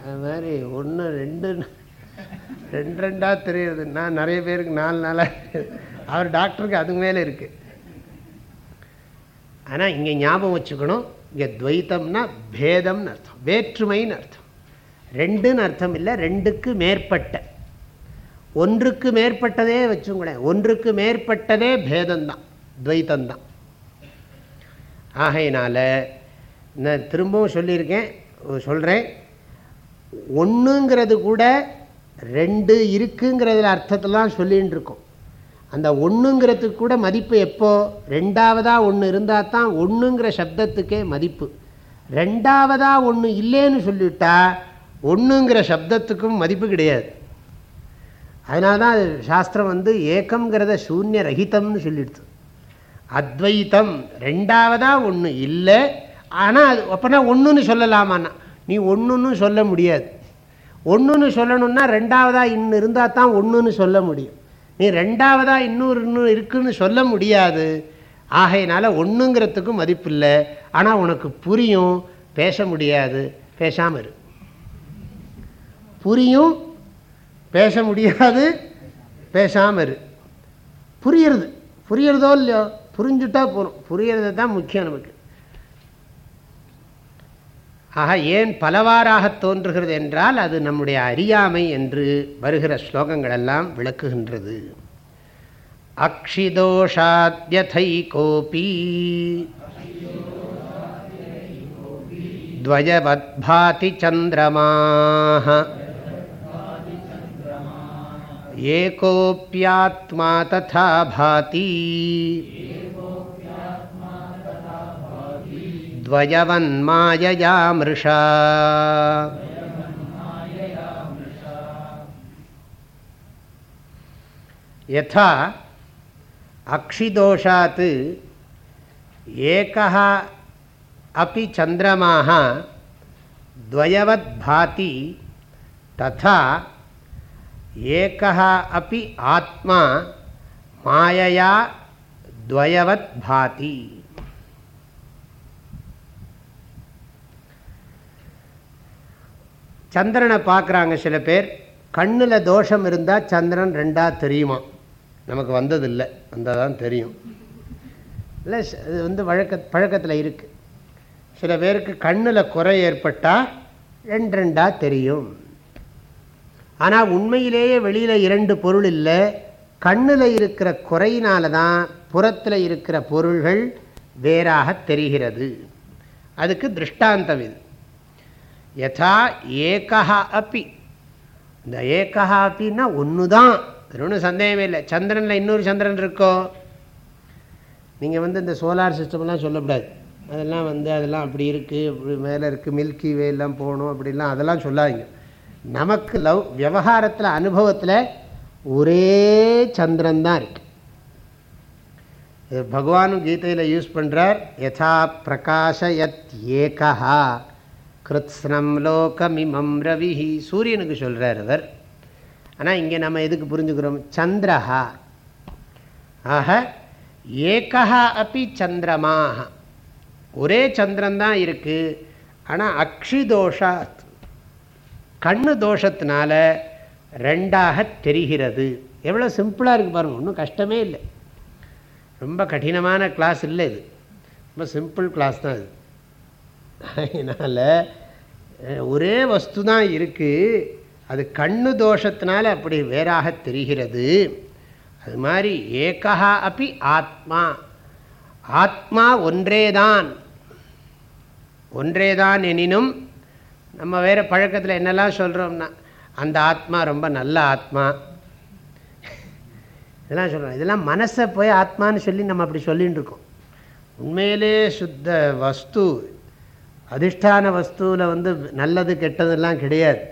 அது மாதிரி ஒன்று ரெண்டு ரெண்டு ரெண்டாக தெரியுது நான் நிறைய பேருக்கு நாலு நாளாக அவர் டாக்டருக்கு அது மேலே இருக்குது ஆனால் இங்கே ஞாபகம் வச்சுக்கணும் இங்கே துவைத்தம்னா பேதம்னு அர்த்தம் வேற்றுமைன்னு அர்த்தம். ரெண்டுன்னு அர்த்தம் இல்லை ரெண்டுக்கு மேற்பட்ட. ஒன்றுக்கு மேற்பட்டதே வச்சுங்களேன். ஒன்றுக்கு மேற்பட்டதே பேதம்தான். துவைத்தந்தான் ஆகையினால நான் திரும்பவும் சொல்லியிருக்கேன் சொல்கிறேன் ஒன்றுங்கிறது கூட ரெண்டு இருக்குங்கிறதுல அர்த்தத்தெல்லாம் சொல்லின்னு இருக்கோம் அந்த ஒன்றுங்கிறதுக்கு கூட மதிப்பு எப்போ? ரெண்டாவதாக ஒன்று இருந்தால் தான் ஒன்றுங்கிற சப்தத்துக்கே மதிப்பு. ரெண்டாவதாக ஒன்று இல்லைன்னு சொல்லிவிட்டா ஒன்றுங்கிற சப்தத்துக்கும் மதிப்பு கிடையாது. அதனால தான் அது சாஸ்திரம் வந்து ஏக்கங்கிறத சூன்ய ரஹிதம்னு சொல்லிடுது. அத்வைத்தம் ரெண்டாவதாக ஒன்று இல்லை ஆனால் அது அப்போனா ஒன்றுன்னு சொல்லலாமான்னா? நீ ஒன்றுன்னு சொல்ல முடியாது. ஒன்றுன்னு சொல்லணும்னா ரெண்டாவதாக இன்னும் இருந்தால் தான் ஒன்றுன்னு சொல்ல முடியும். நீ ரெண்டாவதாக இன்னொரு இன்னும் இருக்குன்னு சொல்ல முடியாது. ஆகையினால ஒன்றுங்கிறதுக்கும் மதிப்பு இல்லை ஆனால் உனக்கு புரியும். பேச முடியாது. பேசாமல் இரு. புரியும். பேச முடியாது. பேசாமல் இரு. புரியுறது. புரியறதோ இல்லையோ புரிஞ்சுட்டா போகணும் புரியறது தான் முக்கியம் நமக்கு. ஆக ஏன் பலவாறாக தோன்றுகிறது என்றால் அது நம்முடைய அறியாமை என்று வருகிற ஸ்லோகங்கள் எல்லாம் விளக்குகின்றது அக்ஷிதோஷாத்யதை கோபி द्वयवद्भाति चन्द्रमाः एकोऽप्यात्मा तथा भाति द्वयवन्मायया मृषा यथा अक्षिदोषात् तथा एकः अपि आत्मा मायया द्वयवद्भाति। சந்திரனை பார்க்குறாங்க சில பேர். கண்ணில் தோஷம் இருந்தால் சந்திரன் ரெண்டாக தெரியுமா? நமக்கு வந்ததில்லை. வந்தால் தான் தெரியும். இல்லை இது வந்து வழக்க பழக்கத்தில் இருக்குது சில பேருக்கு கண்ணில் குறை ஏற்பட்டால் ரெண்டு ரெண்டாக தெரியும். ஆனால் உண்மையிலேயே வெளியில் இரண்டு பொருள் இல்லை. கண்ணில் இருக்கிற குறையினால தான் புறத்தில் இருக்கிற பொருள்கள் வேறாக தெரிகிறது. அதுக்கு திருஷ்டாந்தம் இது. யதா ஏகா அப்பி இந்த ஏகா அப்பின்னா ஒன்று தான் ஒன்றும் சந்தேகமே இல்லை. சந்திரனில் இன்னொரு சந்திரன் இருக்கோ? நீங்கள் வந்து இந்த சோலார் சிஸ்டம்லாம் சொல்லக்கூடாது. அதெல்லாம் வந்து அதெல்லாம் அப்படி இருக்குது இப்படி மேலே இருக்குது மில்கி வேலாம் போகணும் அப்படிலாம் அதெல்லாம் சொல்லாதீங்க. நமக்கு லவ் விவகாரத்தில் அனுபவத்தில் ஒரே சந்திரன் தான் இருக்கு பகவானும் கீதையில் யூஸ் பண்ணுறார் யதா பிரகாஷயத் ஏகா கிருத்ஸ்னம் லோகமிமம் ரவிஹி. சூரியனுக்கு சொல்கிறார் அவர். ஆனால் இங்கே நம்ம எதுக்கு புரிஞ்சுக்கிறோம்? சந்திரஹா. ஆக ஏகா அப்பி சந்திரமாக ஒரே சந்திரன்தான் இருக்குது ஆனால் அக்ஷி தோஷா கண்ணு தோஷத்தினால ரெண்டாக தெரிகிறது. எவ்வளோ சிம்பிளாக இருக்குது பாருங்கள் ஒன்றும் கஷ்டமே இல்லை. ரொம்ப கடினமான கிளாஸ் இல்லை இது. ரொம்ப சிம்பிள் கிளாஸ் தான் இது. அதனால் ஒரே வஸ்து தான் இருக்குது அது கண்ணு தோஷத்தினால அப்படி வேறாக தெரிகிறது. அது மாதிரி ஏகா அப்படி ஆத்மா. ஆத்மா ஒன்றேதான். ஒன்றேதான் எனினும் நம்ம வேறு பழக்கத்தில் என்னெல்லாம் சொல்கிறோம்னா அந்த ஆத்மா ரொம்ப நல்ல ஆத்மா. இதெல்லாம் சொல்கிறோம் இதெல்லாம் மனசை போய் ஆத்மான்னு சொல்லி நம்ம அப்படி சொல்லிகிட்டு இருக்கோம். உண்மையிலே சுத்த வஸ்து அதிஷ்டான வஸ்துவில் வந்து நல்லது கெட்டதெல்லாம் கிடையாது.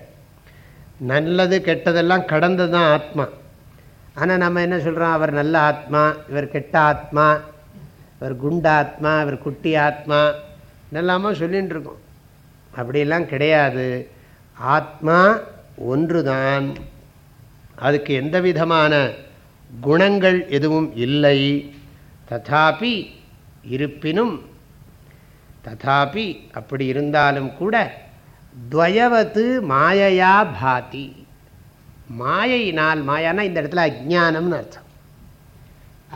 நல்லது கெட்டதெல்லாம் கடந்தது தான் ஆத்மா. ஆனால் நம்ம என்ன சொல்கிறோம் அவர் நல்ல ஆத்மா இவர் கெட்ட ஆத்மா இவர் குண்டாத்மா இவர் குட்டி ஆத்மா இதெல்லாமோ சொல்லிகிட்டு இருக்கோம். அப்படிலாம் கிடையாது. ஆத்மா ஒன்று தான் அதுக்கு எந்த விதமான குணங்கள் எதுவும் இல்லை. ததாபி இருப்பினும் ததாபி அப்படி இருந்தாலும் கூட துவயவத்து மாயையா பாதி. மாயையினால் மாயானா இந்த இடத்துல அஜானம்னு அர்த்தம்.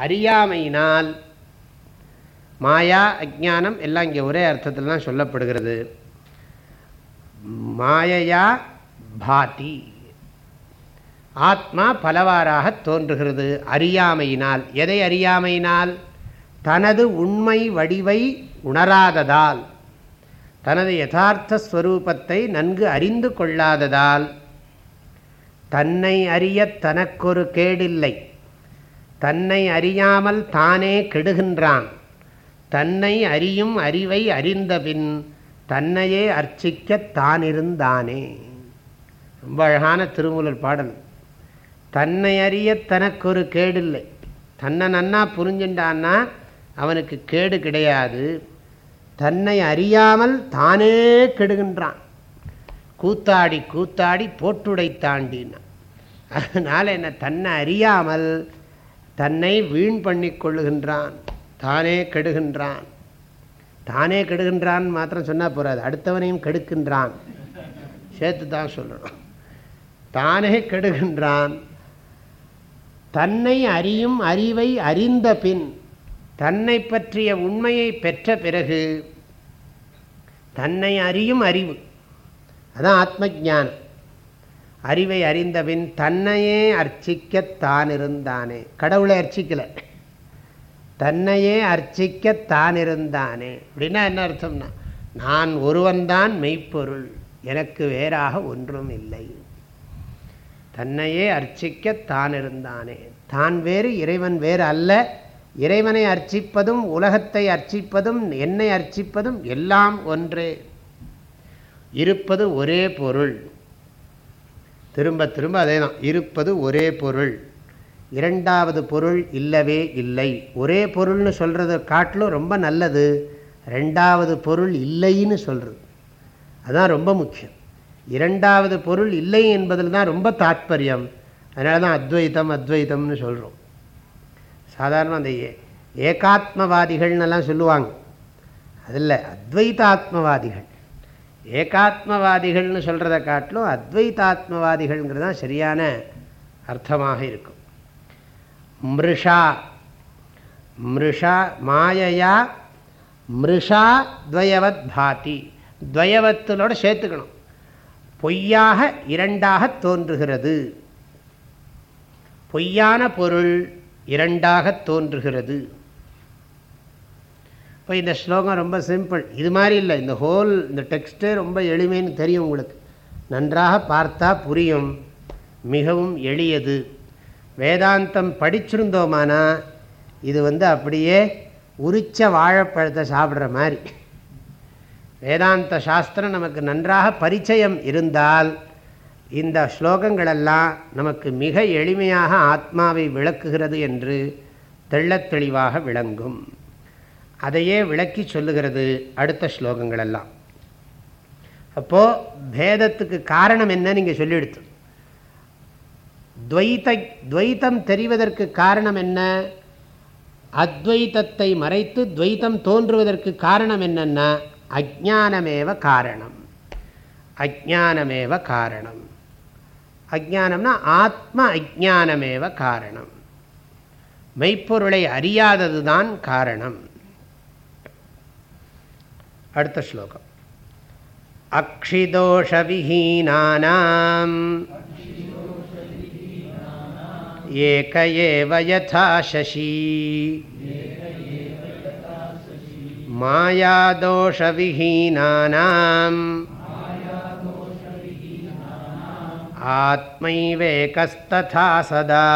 அறியாமையினால் மாயா அஜானம் எல்லாம் இங்கே ஒரே அர்த்தத்தில் தான் சொல்லப்படுகிறது. மாயையா பாதி. ஆத்மா பலவாறாக தோன்றுகிறது அறியாமையினால். எதை அறியாமையினால்? தனது உண்மை வடிவை உணராததால் தனது யதார்த்த ஸ்வரூபத்தை நன்கு அறிந்து கொள்ளாததால் தன்னை அறிய தனக்கொரு கேடில்லை. தன்னை அறியாமல் தானே கெடுகின்றான். தன்னை அறியும் அறிவை அறிந்தபின் தன்னையே அர்ச்சிக்க தானிருந்தானே. ரொம்ப அழகான திருமூலர் பாடல். தன்னை அறிய தனக்கொரு கேடில்லை. தன்னை நன்னா புரிஞ்சுட்டான்னா அவனுக்கு கேடு கிடையாது. தன்னை அறியாமல் தானே கெடுகின்றான். கூத்தாடி கூத்தாடி போட்டுடை தாண்டினான். அதனால் என்ன தன்னை அறியாமல் தன்னை வீண் பண்ணி கொள்ளுகின்றான். தானே கெடுகின்றான். தானே கெடுகின்றான் மாத்திரம் சொன்னால் போகாது அடுத்தவனையும் கெடுக்கின்றான். சேர்த்து தான் சொல்லணும். தானே கெடுகின்றான். தன்னை அறியும் அறிவை அறிந்த பின் தன்னை பற்றிய உண்மையை பெற்ற பிறகு தன்னை அறியும் அறிவு. அதான் ஆத்ம ஜானம் அறிவை அறிந்தபின் தன்னையே அர்ச்சிக்கத்தான் இருந்தானே கடவுளை அர்ச்சிக்கலை. தன்னையே அர்ச்சிக்கத்தான் இருந்தானே அப்படின்னா என்ன அர்த்தம்னா நான் ஒருவன்தான் மெய்ப்பொருள் எனக்கு வேறாக ஒன்றும் இல்லை. தன்னையே அர்ச்சிக்கத்தான் இருந்தானே தான் வேறு இறைவன் வேறு அல்ல. இறைவனை அர்ச்சிப்பதும் உலகத்தை அர்ச்சிப்பதும் என்னை அர்ச்சிப்பதும் எல்லாம் ஒன்றே. இருப்பது ஒரே பொருள். திரும்ப திரும்ப அதே தான் இருப்பது ஒரே பொருள். இரண்டாவது பொருள் இல்லவே இல்லை. ஒரே பொருள்னு சொல்கிறத காட்டிலும் ரொம்ப நல்லது. ரெண்டாவது பொருள் இல்லைன்னு சொல்கிறது அதுதான் ரொம்ப முக்கியம். இரண்டாவது பொருள் இல்லை என்பதில் தான் ரொம்ப தாத்பரியம். அதனால தான் அத்வைத்தம் அத்வைத்தம்னு சொல்கிறோம் சாதாரண அந்த ஏகாத்மவாதிகள்னெல்லாம் சொல்லுவாங்க. அதில் அத்வைதாத்மவாதிகள். ஏகாத்மவாதிகள்னு சொல்கிறத காட்டிலும் அத்வைதாத்மவாதிகள்ங்கிறது தான் சரியான அர்த்தமாக இருக்கும். மிருஷா மிருஷா மாயையா மிருஷா துவயவத் பாதி துவயவத்திலோடு சேர்த்துக்கணும். பொய்யாக இரண்டாக தோன்றுகிறது. பொய்யான பொருள் இரண்டாக தோன்றுகிறது. இப்போ இந்த ஸ்லோகம் ரொம்ப சிம்பிள். இது மாதிரி இல்லை. இந்த ஹோல் இந்த டெக்ஸ்ட்டு ரொம்ப எளிமைன்னு தெரியும் உங்களுக்கு. நன்றாக பார்த்தா புரியும். மிகவும் எளியது. வேதாந்தம் படிச்சிருந்தோமானா இது வந்து அப்படியே உரிச்ச வாழைப்பழத்தை சாப்பிட்ற மாதிரி. வேதாந்த சாஸ்திரம் நமக்கு நன்றாக பரிச்சயம் இருந்தால் இந்த ஸ்லோகங்களெல்லாம் நமக்கு மிக எளிமையாக ஆத்மாவை விளக்குகிறது என்று தெள்ளத்தெளிவாக விளங்கும். அதையே விளக்கி சொல்லுகிறது அடுத்த ஸ்லோகங்களெல்லாம். அப்போது பேதத்துக்கு காரணம் என்ன நீங்கள் சொல்லிடுத்து. துவைத்த துவைத்தம் தெரிவதற்கு காரணம் என்ன? அத்வைத்தத்தை மறைத்து துவைத்தம் தோன்றுவதற்கு காரணம் என்னென்னா அஜானமேவ காரணம். அஜானமேவ காரணம். அஜானம்னா ஆத்ம அஜானமேவ காரணம். மெய்ப்பொருளை அறியாதது தான் காரணம். அடுத்த ஸ்லோகம். அக்ஷிதோஷவிஹீனானாம். ஏக ஏவ யதா சசி. மாயாதோஷவிஹீனானாம். ஆத்மைவேகஸ்ததா சதா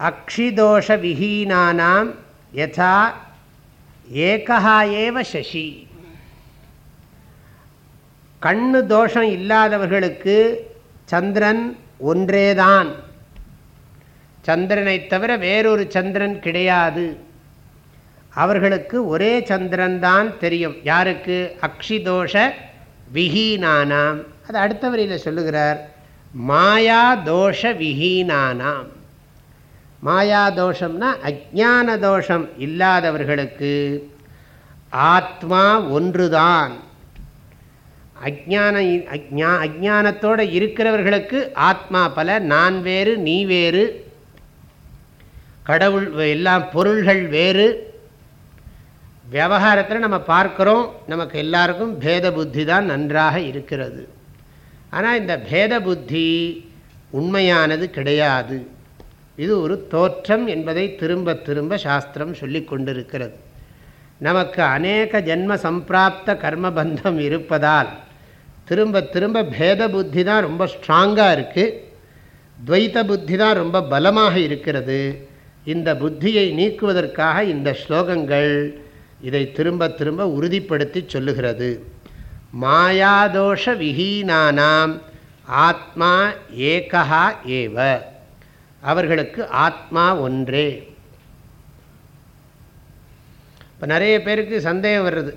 அக்ஷிதோஷவிஹீனானாம் யதா ஏகா ஏவ சசி கண்ணு தோஷம் இல்லாதவர்களுக்கு சந்திரன் ஒன்றேதான். சந்திரனைத் தவிர வேறொரு சந்திரன் கிடையாது. அவர்களுக்கு ஒரே சந்திரன் தான் தெரியும். யாருக்கு? அக்ஷிதோஷ விஹீனானாம். அது அடுத்த வரியில் சொல்லுகிறார் மாயா தோஷ விஹீனானாம். மாயா தோஷம்னா அஜான தோஷம் இல்லாதவர்களுக்கு ஆத்மா ஒன்றுதான். அஜான அஜா அஜானத்தோடு இருக்கிறவர்களுக்கு ஆத்மா பல நான் வேறு நீ வேறு கடவுள் எல்லாம் பொருள்கள் வேறு விவகாரத்தில் நம்ம பார்க்குறோம் நமக்கு எல்லாருக்கும் பேத புத்தி தான் நன்றாக இருக்கிறது. ஆனால் இந்த பேத புத்தி உண்மையானது கிடையாது. இது ஒரு தோற்றம் என்பதை திரும்ப திரும்ப சாஸ்திரம் சொல்லி கொண்டிருக்கிறது. நமக்கு அநேக ஜென்ம சம்பிராப்த கர்மபந்தம் இருப்பதால் திரும்ப திரும்ப பேத புத்தி தான் ரொம்ப ஸ்ட்ராங்காக இருக்குது துவைத்த புத்தி தான் ரொம்ப பலமாக இருக்கிறது. இந்த புத்தியை நீக்குவதற்காக இந்த ஸ்லோகங்கள் இதை திரும்ப திரும்ப உறுதிப்படுத்தி சொல்லுகிறது. மாயாதோஷ விஹீனானாம். ஆத்மா ஏகா ஏவ. அவர்களுக்கு ஆத்மா ஒன்றே. இப்போ நிறைய பேருக்கு சந்தேகம் வருது.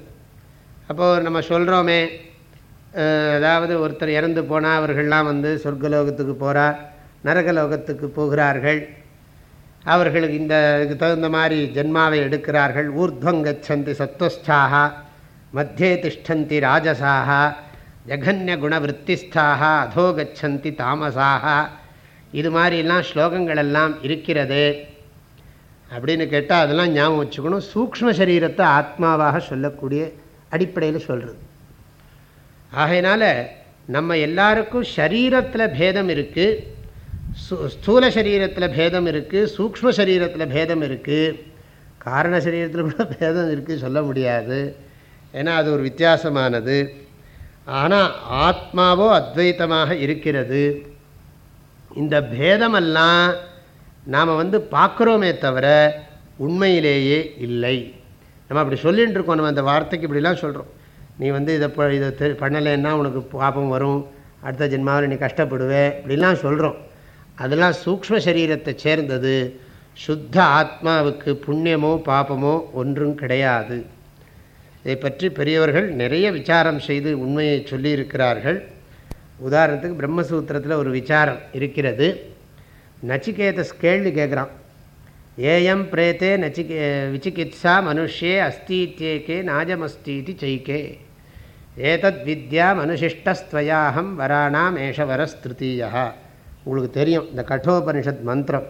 அப்போது நம்ம சொல்கிறோமே அதாவது ஒருத்தர் இறந்து போனால் அவர்கள்லாம் வந்து சொர்க்கலோகத்துக்கு போகிறார் நரகலோகத்துக்கு போகிறார்கள். அவர்களுக்கு இந்த இதுக்கு தகுந்த மாதிரி ஜென்மாவை எடுக்கிறார்கள். ஊர்துவங்கச்சந்தி சத்வஸ்தாக மத்தியே திஷ்டந்தி ராஜசாக ஜகன்ய குணவருத்திஸ்தாக அதோ கச்சந்தி தாமசாக இது மாதிரிலாம் ஸ்லோகங்கள் எல்லாம் இருக்கிறது அப்படின்னு கேட்டால் அதெல்லாம் ஞாபகம் வச்சுக்கணும். சூக்ம சரீரத்தை ஆத்மாவாக சொல்லக்கூடிய அடிப்படையில் சொல்கிறது ஆகையினால நம்ம எல்லாருக்கும் சரீரத்தில் பேதம் இருக்குது ஸ்தூல சரீரத்தில் பேதம் இருக்குது சூக்ம சரீரத்தில் பேதம் இருக்குது காரண சரீரத்தில் கூட பேதம் இருக்குது சொல்ல முடியாது. ஏன்னா அது ஒரு வித்தியாசமானது. ஆனால் ஆத்மாவோ அத்வைத்தமாக இருக்கிறது. இந்த பேதமெல்லாம் நாம் வந்து பார்க்குறோமே தவிர உண்மையிலேயே இல்லை. நம்ம அப்படி சொல்லிகிட்டு இருக்கோம். நம்ம அந்த வார்த்தைக்கு இப்படிலாம் சொல்கிறோம் நீ வந்து இதை இதை பண்ணலைன்னா உனக்கு பாபம் வரும். அடுத்த ஜென்மாவில் நீ கஷ்டப்படுவே. இப்படிலாம் சொல்கிறோம் அதெல்லாம் சூக்ம சரீரத்தை சேர்ந்தது. சுத்த ஆத்மாவுக்கு புண்ணியமோ பாபமோ ஒன்றும் கிடையாது. இதை பற்றி பெரியவர்கள் நிறைய விசாரம் செய்து உண்மையை சொல்லியிருக்கிறார்கள். உதாரணத்துக்கு பிரம்மசூத்திரத்தில் ஒரு விசாரம் இருக்கிறது. நச்சிகேதஸ் கேள்வி கேட்குறான். ஏயம் பிரேத்தே நச்சிகே விசிகித்சா மனுஷே அஸ்தீத்தியேகே நாஜமஸ்தீதி செய்கே ஏதத் வித்யா மனுஷிஷ்டஸ்துவயாகம் வராணாம் ஏஷவரஸ்திருத்தீயா உங்களுக்கு தெரியும் இந்த கட்டோபனிஷத் மந்திரம்.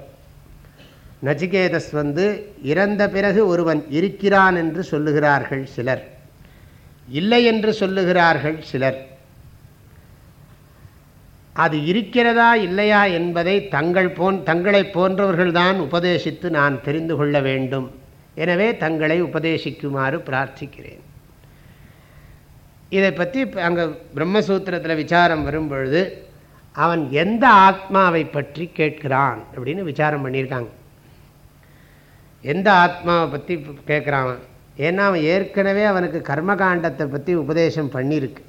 நச்சிகேதஸ் வந்து இறந்த பிறகு ஒருவன் இருக்கிறான் என்று சொல்லுகிறார்கள் சிலர். இல்லை என்று சொல்லுகிறார்கள் சிலர். அது இருக்கிறதா இல்லையா என்பதை தங்கள் போன் தங்களை போன்றவர்கள்தான் உபதேசித்து நான் தெரிந்து கொள்ள வேண்டும். எனவே தங்களை உபதேசிக்குமாறு பிரார்த்திக்கிறேன். இதை பற்றி அங்கே பிரம்மசூத்திரத்தில் விசாரம் வரும்பொழுது அவன் எந்த ஆத்மாவை பற்றி கேட்கிறான் அப்படின்னு விசாரம் பண்ணியிருக்காங்க. எந்த ஆத்மாவை பற்றி கேட்குறான் ஏன்னா அவன் ஏற்கனவே அவனுக்கு கர்மகாண்டத்தை பற்றி உபதேசம் பண்ணியிருக்கு.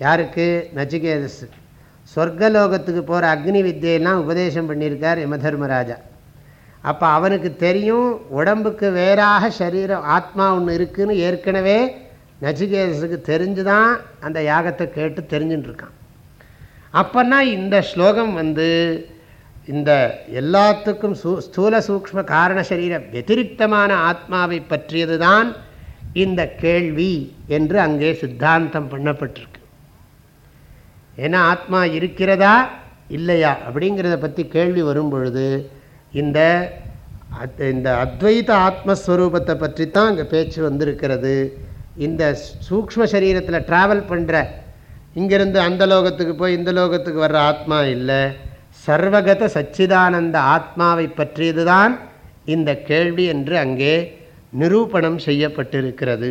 யாருக்கு? நச்சிகேதஸ். சொர்க்கலோகத்துக்கு போகிற அக்னி வித்தியெல்லாம் உபதேசம் பண்ணியிருக்கார் யமதர்மராஜா. அப்போ அவனுக்கு தெரியும் உடம்புக்கு வேறாக சரீரம் ஆத்மா ஒன்று இருக்குதுன்னு ஏற்கனவே நச்சிகேதஸுக்கு தெரிஞ்சு தான் அந்த யாகத்தை கேட்டு தெரிஞ்சுட்டுருக்கான் அப்போன்னா இந்த ஸ்லோகம் வந்து இந்த எல்லாத்துக்கும் சூ ஸ்தூல சூக்ம காரண சரீர வத்திரிகமான ஆத்மாவை பற்றியது தான் இந்த கேள்வி என்று அங்கே சித்தாந்தம் பண்ணப்பட்டிருக்கு. ஏன்னா ஆத்மா இருக்கிறதா இல்லையா அப்படிங்கிறத பற்றி கேள்வி வரும் பொழுது இந்த இந்த அத்வைத ஆத்மஸ்வரூபத்தை பற்றி தான் அங்கே பேச்சு வந்திருக்கிறது. இந்த சூக்ம சரீரத்தில் ட்ராவல் பண்ணுற இங்கிருந்து அந்த லோகத்துக்கு போய் இந்த லோகத்துக்கு வர்ற ஆத்மா இல்லை. சர்வகத சச்சிதானந்த ஆத்மாவை பற்றியது தான் இந்த கேள்வி என்று அங்கே நிரூபணம் செய்யப்பட்டிருக்கிறது.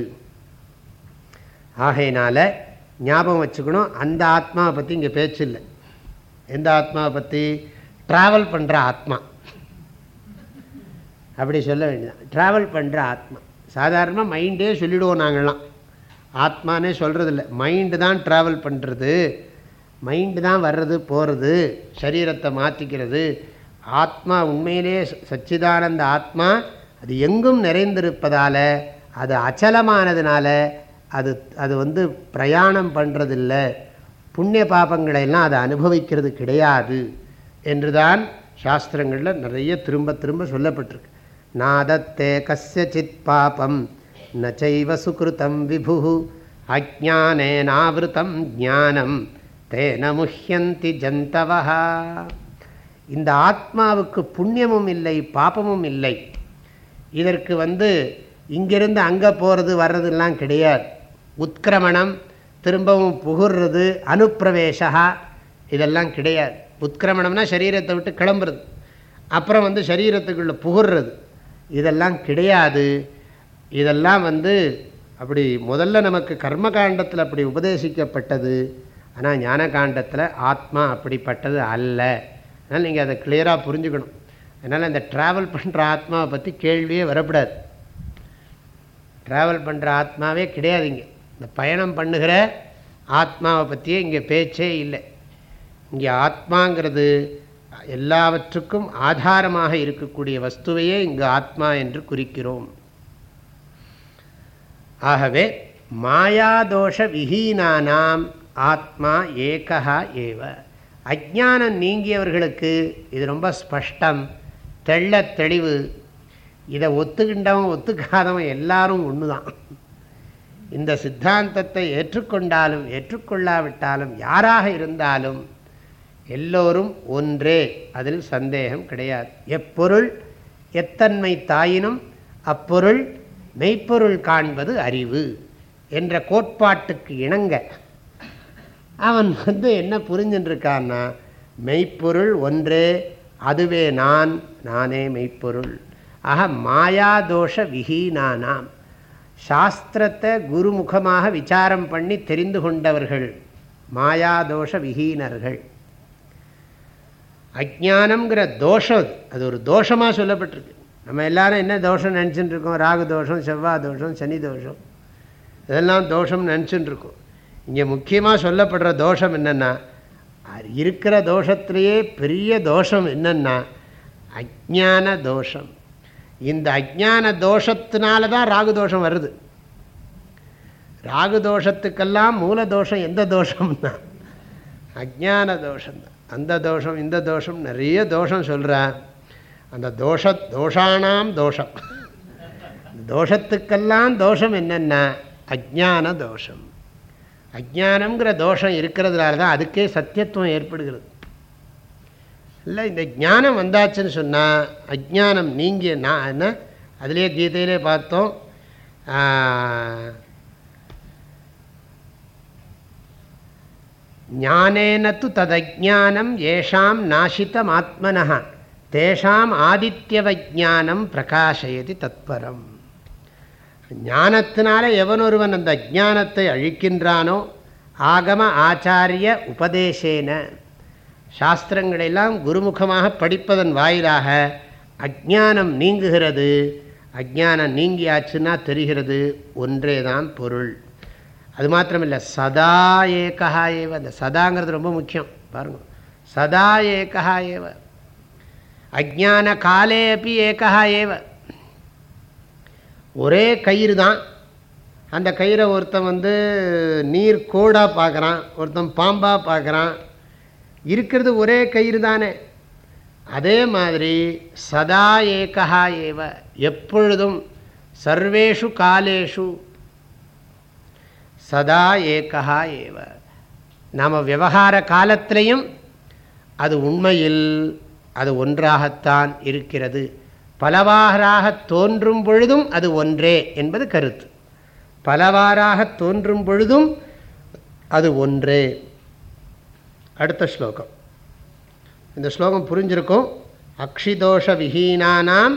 ஆகையினால் ஞாபகம் வச்சுக்கணும் அந்த ஆத்மாவை பற்றி இங்கே பேச்சு இல்லை. எந்த ஆத்மாவை பற்றி ட்ராவல் பண்ணுற ஆத்மா. அப்படி சொல்ல வேண்டியதான் ட்ராவல் பண்ணுற ஆத்மா. சாதாரணமாக மைண்டே சொல்லிவிடுவோம் நாங்கள்லாம் ஆத்மானே சொல்கிறதில்ல மைண்டு தான் ட்ராவல் பண்ணுறது மைண்டு தான் வர்றது போகிறது சரீரத்தை மாற்றிக்கிறது ஆத்மா உண்மையிலே சச்சிதானந்த ஆத்மா அது எங்கும் நிறைந்திருப்பதால் அது அச்சலமானதுனால அது அது வந்து பிரயாணம் பண்ணுறதில்ல புண்ணிய பாபங்களையெல்லாம் அதை அனுபவிக்கிறது கிடையாது என்று தான் சாஸ்திரங்களில் நிறைய திரும்ப திரும்ப சொல்லப்பட்டிருக்கு. நாதத்தே கசித் பாபம். நைவ சுகிருதம் விபு அஜானேனாவிருத்தம் ஜானம் தேன முஹ்யந்தி ஜந்தவா இந்த ஆத்மாவுக்கு புண்ணியமும் இல்லை பாப்பமும் இல்லை. இதற்கு வந்து இங்கிருந்து அங்கே போகிறது வர்றதுலாம் கிடையாது. உத்கிரமணம் திரும்பவும் புகுறது அனுப்பிரவேசா இதெல்லாம் கிடையாது. உத்கிரமணம்னா சரீரத்தை விட்டு கிளம்புறது. அப்புறம் வந்து சரீரத்துக்குள்ளே புகுறது இதெல்லாம் கிடையாது. இதெல்லாம் வந்து அப்படி முதல்ல நமக்கு கர்மகாண்டத்தில் அப்படி உபதேசிக்கப்பட்டது. ஆனால் ஞான காண்டத்தில் ஆத்மா அப்படிப்பட்டது அல்ல. அதனால் நீங்கள் அதை கிளியராக புரிஞ்சுக்கணும். அதனால் அந்த ட்ராவல் பண்ணுற ஆத்மாவை பற்றி கேள்வியே வரக்கூடாது. ட்ராவல் பண்ணுற ஆத்மாவே கிடையாதுங்க இந்த பயணம் பண்ணுகிற ஆத்மாவை பற்றியே இங்கே பேச்சே இல்லை. இங்கே ஆத்மாங்கிறது எல்லாவற்றுக்கும் ஆதாரமாக இருக்கக்கூடிய வஸ்துவையே இங்கு ஆத்மா என்று குறிக்கிறோம். ஆகவே மாயாதோஷ விஹீனானாம் ஆத்மா ஏகா ஏவ. அஜானம் நீங்கியவர்களுக்கு இது ரொம்ப ஸ்பஷ்டம் தெள்ள தெளிவு. இதை ஒத்துக்கின்றவன் ஒத்துக்காதவன் எல்லாரும் ஒன்று தான் இந்த சித்தாந்தத்தை ஏற்றுக்கொண்டாலும் ஏற்றுக்கொள்ளாவிட்டாலும் யாராக இருந்தாலும் எல்லோரும் ஒன்றே அதில் சந்தேகம் கிடையாது. எப்பொருள் எத்தன்மை தாயினும் அப்பொருள் மெய்ப்பொருள் காண்பது அறிவு என்ற கோட்பாட்டுக்கு இணங்க. அவன் வந்து என்ன புரிஞ்சுட்டுருக்கான்னா மெய்ப்பொருள் ஒன்றே அதுவே நான் நானே மெய்ப்பொருள். ஆக மாயாதோஷ விஹீனானாம். சாஸ்திரத்தை குருமுகமாக விசாரம் பண்ணி தெரிந்து கொண்டவர்கள் மாயாதோஷ விஹீனர்கள். அஜானம்ங்கிற தோஷம் அது. அது ஒரு தோஷமாக சொல்லப்பட்டிருக்கு. நம்ம எல்லாரும் என்ன தோஷம் நினச்சிட்டு இருக்கோம்? ராகு தோஷம் செவ்வாய் தோஷம் சனி தோஷம். இதெல்லாம் தோஷம் நினச்சிட்டு இருக்கோம். இங்கே முக்கியமாக சொல்லப்படுற தோஷம் என்னென்னா இருக்கிற தோஷத்திலேயே பெரிய தோஷம் என்னென்னா அஜான தோஷம். இந்த அஜான தோஷத்தினால தான் ராகு தோஷம் வருது. ராகு தோஷத்துக்கெல்லாம் மூல தோஷம் எந்த தோஷம்னா அஜான தோஷம் தான் அந்த தோஷம் இந்த தோஷம் நிறைய தோஷம் சொல்கிறேன் அந்த தோஷ தோஷானாம் தோஷம். தோஷத்துக்கெல்லாம் தோஷம் என்னென்னா அஜான தோஷம். அஜானங்கிற தோஷம் இருக்கிறதுனால தான் அதுக்கே சத்தியத்துவம் ஏற்படுகிறது. இல்லை இந்த ஞானம் வந்தாச்சுன்னு சொன்னால் அஜானம் நீங்கிய நான் என்ன? அதுலேயே கீதையிலே பார்த்தோம் ஞானேனத்து ததஜானம் ஏஷாம் நாசித்தம் ஆத்மனா தேஷாம் ஆதித்யவஜானம் பிரகாஷயதி தத்பரம். ஞானத்தினால எவனொருவன் அந்த அஜானத்தை அழிக்கின்றானோ ஆகம ஆச்சாரிய உபதேசேன. சாஸ்திரங்களெல்லாம் குருமுகமாக படிப்பதன் வாயிலாக அஜானம் நீங்குகிறது. அஜானம் நீங்கியாச்சுன்னா தெரிகிறது. ஒன்றே தான் பொருள். அது மாத்திரமில்லை சதா ஏகா ஏவ. அந்த சதாங்கிறது ரொம்ப முக்கியம். பாருங்க. சதா ஏகா ஏவ. அஜான காலே அப்படி ஏகா ஏவ. ஒரே கயிறு தான் அந்த கயிறை ஒருத்தன் வந்து நீர் கோடாக பார்க்குறான் ஒருத்தன் பாம்பாக பார்க்குறான். இருக்கிறது ஒரே கயிறு தானே அதே மாதிரி சதா ஏகா ஏவ. எப்பொழுதும் சர்வேஷு காலேஷு. சதா ஏகா ஏவ. நாம் விவகார காலத்திலையும் அது உண்மையில் அது ஒன்றாகத்தான் இருக்கிறது. பலவாறாக தோன்றும் பொழுதும் அது ஒன்றே என்பது கருத்து. பலவாறாக தோன்றும் பொழுதும் அது ஒன்றே. அடுத்த ஸ்லோகம். இந்த ஸ்லோகம் புரிஞ்சிருக்கும். அக்ஷிதோஷ விஹீனானாம்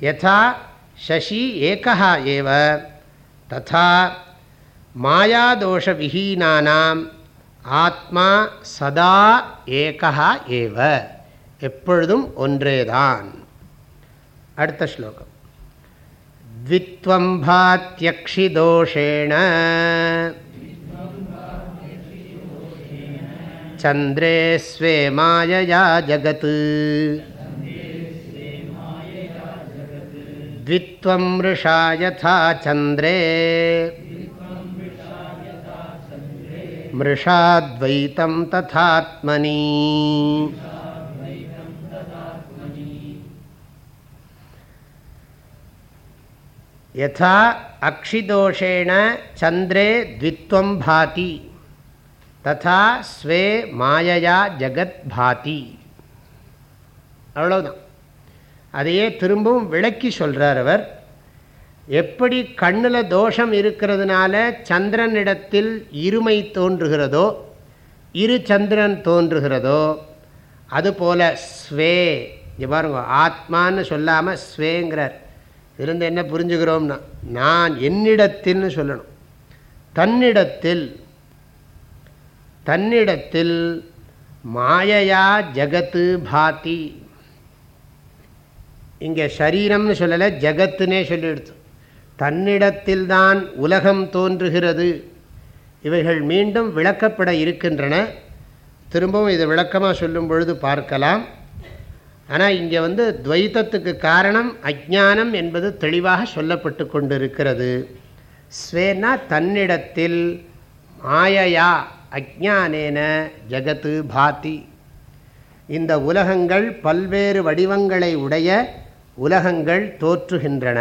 யதா சசி ஏகா ஏவ ததா மாயாதோஷ விஹீனானாம் ஆத்மா சதா ஏகா ஏவ. எப்பொழுதும் ஒன்றேதான் அடுத்த ஸ்லோகம் द्वित्वं भात्यक्षिदोषेण चन्द्रे स्वे मायया जगत् द्वित्वं मृषा यथा चन्द्रे मृषाद्वैतं तथात्मनि யதா அக்ஷிதோஷேண சந்திரே த்வித்வம் பாதி ததா ஸ்வே மாயையா ஜகத் பாதி அவ்வளோதான் அதையே திரும்பவும் விளக்கி சொல்கிறார் அவர் எப்படி கண்ணில் தோஷம் இருக்கிறதுனால சந்திரனிடத்தில் இருமை தோன்றுகிறதோ இரு சந்திரன் தோன்றுகிறதோ அதுபோல ஸ்வே பாருங்க ஆத்மான்னு சொல்லாமல் ஸ்வேங்கிறார் இதிலிருந்து என்ன புரிஞ்சுக்கிறோம்னா நான் என்னிடத்தில்னு சொல்லணும். தன்னிடத்தில் தன்னிடத்தில் மாயையா ஜகத்து பாதி இங்கே சரீரம்னு சொல்லலை ஜகத்துனே சொல்லிடுத்து. தன்னிடத்தில்தான் உலகம் தோன்றுகிறது. இவைகள் மீண்டும் விளக்கப்பட இருக்கின்றன. திரும்பவும் இதை விளக்கமாக சொல்லும் பொழுது பார்க்கலாம். ஆனால் இங்கே வந்து துவைத்தத்துக்கு காரணம் அஜானம் என்பது தெளிவாக சொல்லப்பட்டு கொண்டிருக்கிறது. ஸ்வேனா தன்னிடத்தில் மாயையா அஜானேன ஜகத்து பாதி. இந்த உலகங்கள் பல்வேறு வடிவங்களை உடைய உலகங்கள் தோற்றுகின்றன.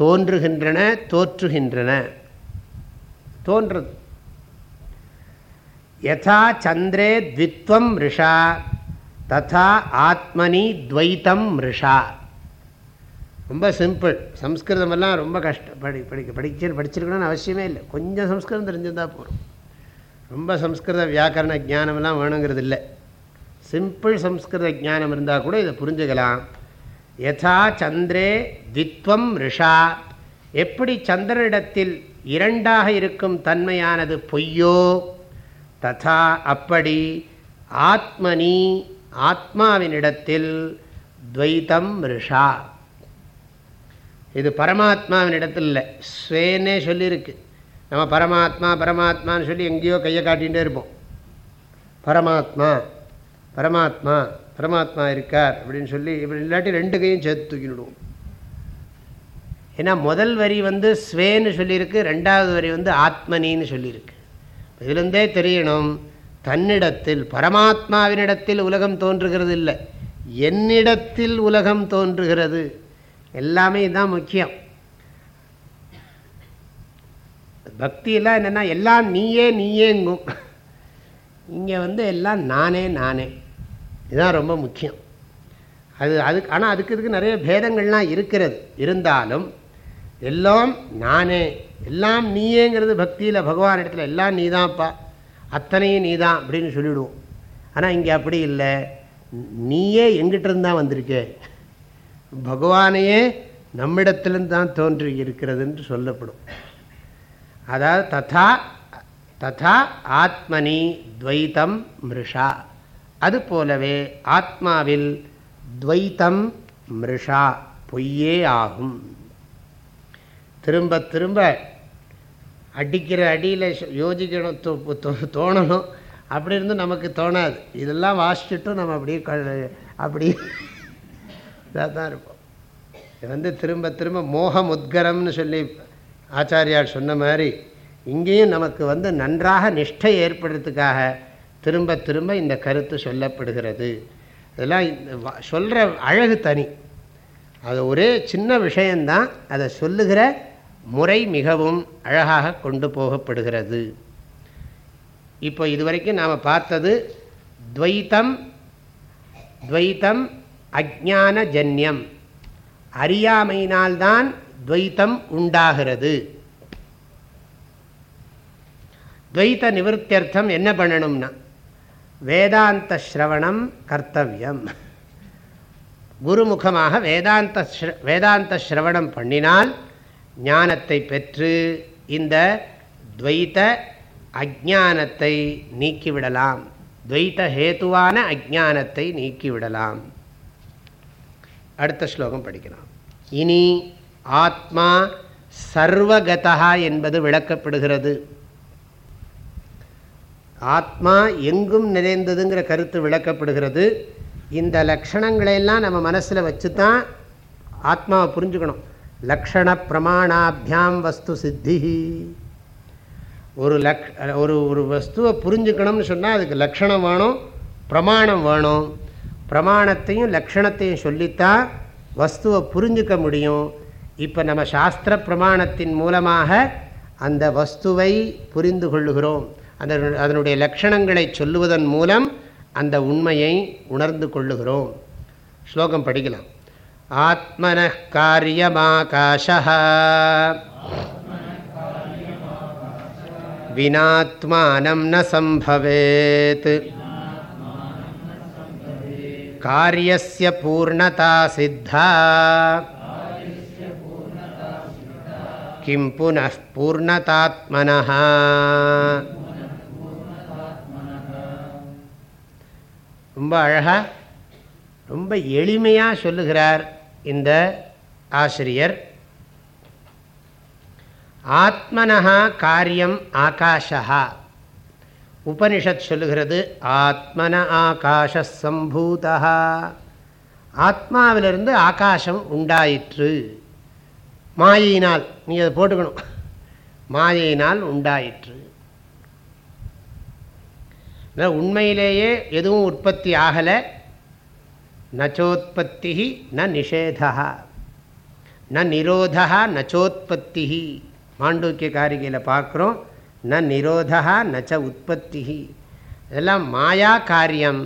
தோன்றுகின்றன தோற்றுகின்றன. தோன்று யதா சந்திரே த்வித்வம் ரிஷா ததா ஆத்மனி துவைத்தம் ரிஷா. ரொம்ப சிம்பிள். சம்ஸ்கிருதமெல்லாம் ரொம்ப கஷ்டம் படி படிக்க படிச்சு படிச்சிருக்கணும்னு அவசியமே இல்லை. கொஞ்சம் சம்ஸ்கிருதம் தெரிஞ்சிருந்தால் போகிறோம் ரொம்ப சம்ஸ்கிருத வியாக்கரண ஜானமெல்லாம் வேணுங்கிறது இல்லை சிம்பிள் சம்ஸ்கிருத ஜானம் இருந்தால் கூட இதை புரிஞ்சுக்கலாம். யதா சந்திரே தித்வம் ரிஷா. எப்படி சந்திரனிடத்தில் இரண்டாக இருக்கும் தன்மையானது பொய்யோ? ததா அப்படி ஆத்மனி ஆத்மாவினிடத்தில் துவைத்தம் ரிஷா. இது பரமாத்மாவினிடத்தில் இல்லை. ஸ்வேன்னே சொல்லியிருக்கு. நம்ம பரமாத்மா பரமாத்மான்னு சொல்லி எங்கேயோ கையை காட்டிகிட்டே இருப்போம். பரமாத்மா பரமாத்மா பரமாத்மா இருக்கார் அப்படின்னு சொல்லி இப்படி இல்லாட்டி ரெண்டு கையும் சேர்த்து தூக்கிடுவோம் ஏன்னா முதல் வரி வந்து ஸ்வேன்னு சொல்லியிருக்கு ரெண்டாவது வரி வந்து ஆத்மனின்னு சொல்லியிருக்கு. இதுலேருந்தே தெரியணும் தன்னிடத்தில் பரமாத்மாவினிடத்தில் உலகம் தோன்றுகிறது இல்லை என்னிடத்தில் உலகம் தோன்றுகிறது. எல்லாமே இதுதான் முக்கியம். பக்தியெல்லாம் என்னென்னா எல்லாம் நீயே நீயேங்கும். இங்கே வந்து எல்லாம் நானே நானே. இதுதான் ரொம்ப முக்கியம். அது அதுக்கு ஆனால் அதுக்கு இதுக்கு நிறைய பேதங்கள்லாம் இருக்கிறது. இருந்தாலும் எல்லாம் நானே எல்லாம் நீயேங்கிறது பக்தியில் பகவான் இடத்துல எல்லாம் நீ தான்ப்பா அத்தனையும் நீ தான் அப்படின்னு சொல்லிவிடுவோம் ஆனால் இங்கே அப்படி இல்லை. நீயே எங்கிட்ட இருந்தால் வந்திருக்கே. பகவானையே நம்மிடத்திலிருந்து தான் தோன்றி இருக்கிறது என்று சொல்லப்படும். அதாவது ததா ததா ஆத்மனி துவைத்தம் மிருஷா. அது போலவே ஆத்மாவில் துவைத்தம் மிருஷா பொய்யே ஆகும். திரும்ப திரும்ப அடிக்கிற அடியில் யோசிக்கணும் தோணணும். அப்படி இருந்து நமக்கு தோணாது. இதெல்லாம் வாசிச்சுட்டும் நம்ம அப்படியே அப்படி இதாக தான் இருப்போம். இது வந்து திரும்ப திரும்ப மோகம் உத்கரம்னு சொல்லி ஆச்சாரியால் சொன்ன மாதிரி இங்கேயும் நமக்கு வந்து நன்றாக நிஷ்டை ஏற்படுறதுக்காக திரும்ப திரும்ப இந்த கருத்து சொல்லப்படுகிறது. இதெல்லாம் சொல்கிற அழகு தனி. அது ஒரே சின்ன விஷயந்தான். அதை சொல்லுகிற முறை மிகவும் அழகாக கொண்டு போகப்படுகிறது. இப்போ இதுவரைக்கும் நாம் பார்த்தது துவைத்தம் துவைத்தம் அஜான ஜன்யம் அறியாமையினால்தான் துவைத்தம் உண்டாகிறது. துவைத்த நிவர்த்தியர்த்தம் என்ன பண்ணணும்னா வேதாந்த ஸ்ரவணம் கர்த்தவியம். குருமுகமாக வேதாந்த வேதாந்த ஸ்ரவணம் பண்ணினால் ஞானத்தை பெற்று இந்த துவைத்த அஜானத்தை நீக்கிவிடலாம். துவைத்த ஹேத்துவான அஜானத்தை நீக்கிவிடலாம். அடுத்த ஸ்லோகம் படிக்கலாம். இனி ஆத்மா சர்வகதா என்பது விளக்கப்படுகிறது. ஆத்மா எங்கும் நிறைந்ததுங்கிற கருத்து விளக்கப்படுகிறது. இந்த லக்ஷணங்களையெல்லாம் நம்ம மனசில் வச்சு தான் ஆத்மாவை புரிஞ்சுக்கணும். லக்ஷண பிரமாணாபியாம் வஸ்து சித்தி. ஒரு லக் ஒரு ஒரு வஸ்துவை புரிஞ்சுக்கணும்னு சொன்னால் அதுக்கு லக்ஷணம் வேணும் பிரமாணம் வேணும். பிரமாணத்தையும் லக்ஷணத்தையும் சொல்லித்தான் வஸ்துவை புரிஞ்சுக்க முடியும். இப்போ நம்ம சாஸ்திர பிரமாணத்தின் மூலமாக அந்த வஸ்துவை புரிந்து கொள்ளுகிறோம். அந்த அதனுடைய லக்ஷணங்களை சொல்லுவதன் மூலம் அந்த உண்மையை உணர்ந்து கொள்ளுகிறோம். ஸ்லோகம் படிக்கலாம். ஆத்மன காரியமாகாஷ வினாத்மானம் ந சம்பவேத் காரியஸ்ய பூர்ணதா சித்தா கிம் புனः பூர்ணதாத்மனः ரொம்ப அழகாக ரொம்ப எளிமையாக சொல்லுகிறார் இந்த ஆசிரியர். ஆத்மனஹா காரியம் ஆகாஷா உபனிஷத் சொல்லுகிறது ஆத்மன ஆகாஷ சம்பூதா ஆத்மாவிலிருந்து ஆகாசம் உண்டாயிற்று. மாயினால் நீ அதை போட்டுக்கணும். மாயினால் உண்டாயிற்று. உண்மையிலேயே எதுவும் உற்பத்தி ஆகலை. நச்சோத்பத்தி ந நிஷேதா ந நிரோதா நச்சோத்பத்தி மாண்டூக்கிய காரிகையில் பார்க்குறோம். ந நிரோதா நச்ச உற்பத்தி இதெல்லாம் மாயா காரியம்.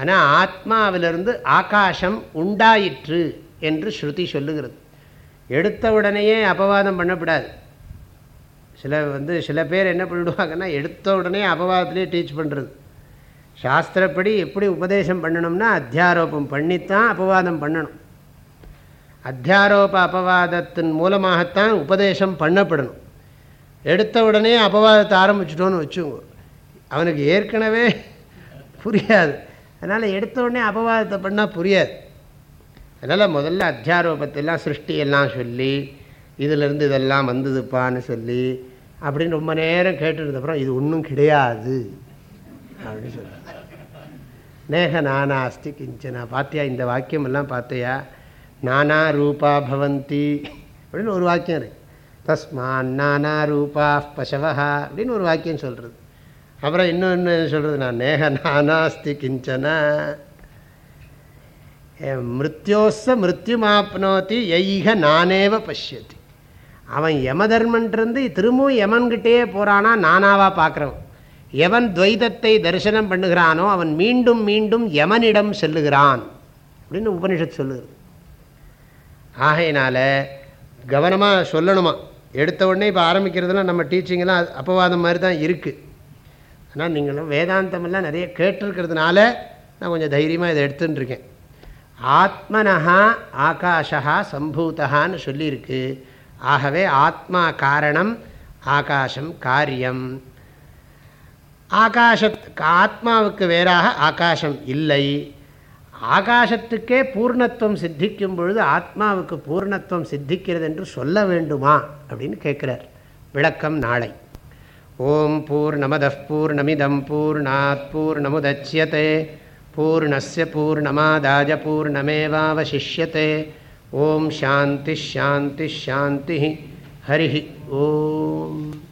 ஆனால் ஆத்மாவிலிருந்து ஆகாசம் உண்டாயிற்று என்று ஸ்ருதி சொல்லுகிறது. எடுத்த உடனேயே அபவாதம் பண்ணக்கூடாது. சில வந்து சில பேர் என்ன பண்ணிவிடுவாங்கன்னா எடுத்த உடனே அபவாதத்திலே டீச் பண்ணுறது சாஸ்திரப்படி எப்படி உபதேசம் பண்ணணும்னா அத்தியாரோபம் பண்ணித்தான் அபவாதம் பண்ணணும். அத்தியாரோப அபவாதத்தின் மூலமாகத்தான் உபதேசம் பண்ணப்படணும். எடுத்த உடனே அபவாதத்தை ஆரம்பிச்சிட்டோன்னு வச்சுங்க அவனுக்கு ஏற்கனவே புரியாது. அதனால் எடுத்த உடனே அபவாதத்தை பண்ணால் புரியாது. அதனால் முதல்ல அத்தியாரோபத்தெல்லாம் சிருஷ்டியெல்லாம் சொல்லி இதிலிருந்து இதெல்லாம் வந்ததுப்பான்னு சொல்லி அப்படின்னு ரொம்ப நேரம் கேட்டுருந்தப்புறம் இது ஒன்றும் கிடையாது. அப்படின்னு சொல்லி. நேக நானா அஸ்தி கிஞ்சனா. பார்த்தியா இந்த வாக்கியம் எல்லாம் பார்த்தியா நானா ரூபா பவந்தி. அப்படின்னு ஒரு வாக்கியம் இருக்கு. தஸ்மான் நானா ரூபா பசவா அப்படின்னு ஒரு வாக்கியம் சொல்கிறது அப்புறம் இன்னொன்று சொல்கிறது நான்? நேக நானாஸ்தி கிஞ்சனா. மிருத்யோச மிருத்யுமாப்னோத்தி எய்க நானேவ பசியத்தி அவன் யமதர்மன்றிருந்து திரும்பவும் யமன்கிட்டே போகிறானா நானாவா பார்க்குறவன்? எவன் துவைதத்தை தரிசனம் பண்ணுகிறானோ அவன் மீண்டும் மீண்டும் யமனிடம் செல்லுகிறான் அப்படின்னு உபனிஷத் சொல்லுது. ஆகையினால கவனமாக சொல்லணுமா? எடுத்த உடனே இப்போ ஆரம்பிக்கிறதுலாம் நம்ம டீச்சிங்கெல்லாம் அப்பவாதம் மாதிரி தான் இருக்குது ஆனால் நீங்களும் வேதாந்தமெல்லாம் நிறைய கேட்டிருக்கிறதுனால நான் கொஞ்சம் தைரியமாக இதை எடுத்துட்டுருக்கேன் ஆத்மனஹா ஆகாஷா சம்பூத்தகான்னு சொல்லியிருக்கு. ஆகவே ஆத்மா காரணம் ஆகாசம் காரியம். ஆகாஷத் ஆத்மாவுக்கு வேறாக ஆகாசம் இல்லை. ஆகாசத்துக்கே பூர்ணத்துவம் சித்திக்கும் பொழுது ஆத்மாவுக்கு பூர்ணத்துவம் சித்திக்கிறது என்று சொல்ல வேண்டுமா? அப்படின்னு கேட்குறார். விளக்கம் நாளை. ஓம் பூர்ணமத பூர்ணமிதம் பூர்ணாத் பூர்ணமுதட்சியதே பூர்ணஸ்ய பூர்ணமாதாஜ பூர்ணமேவாவசிஷ்யத்தை ஓம் சாந்தி ஷாந்தி ஷாந்தி ஹரி ஓம்.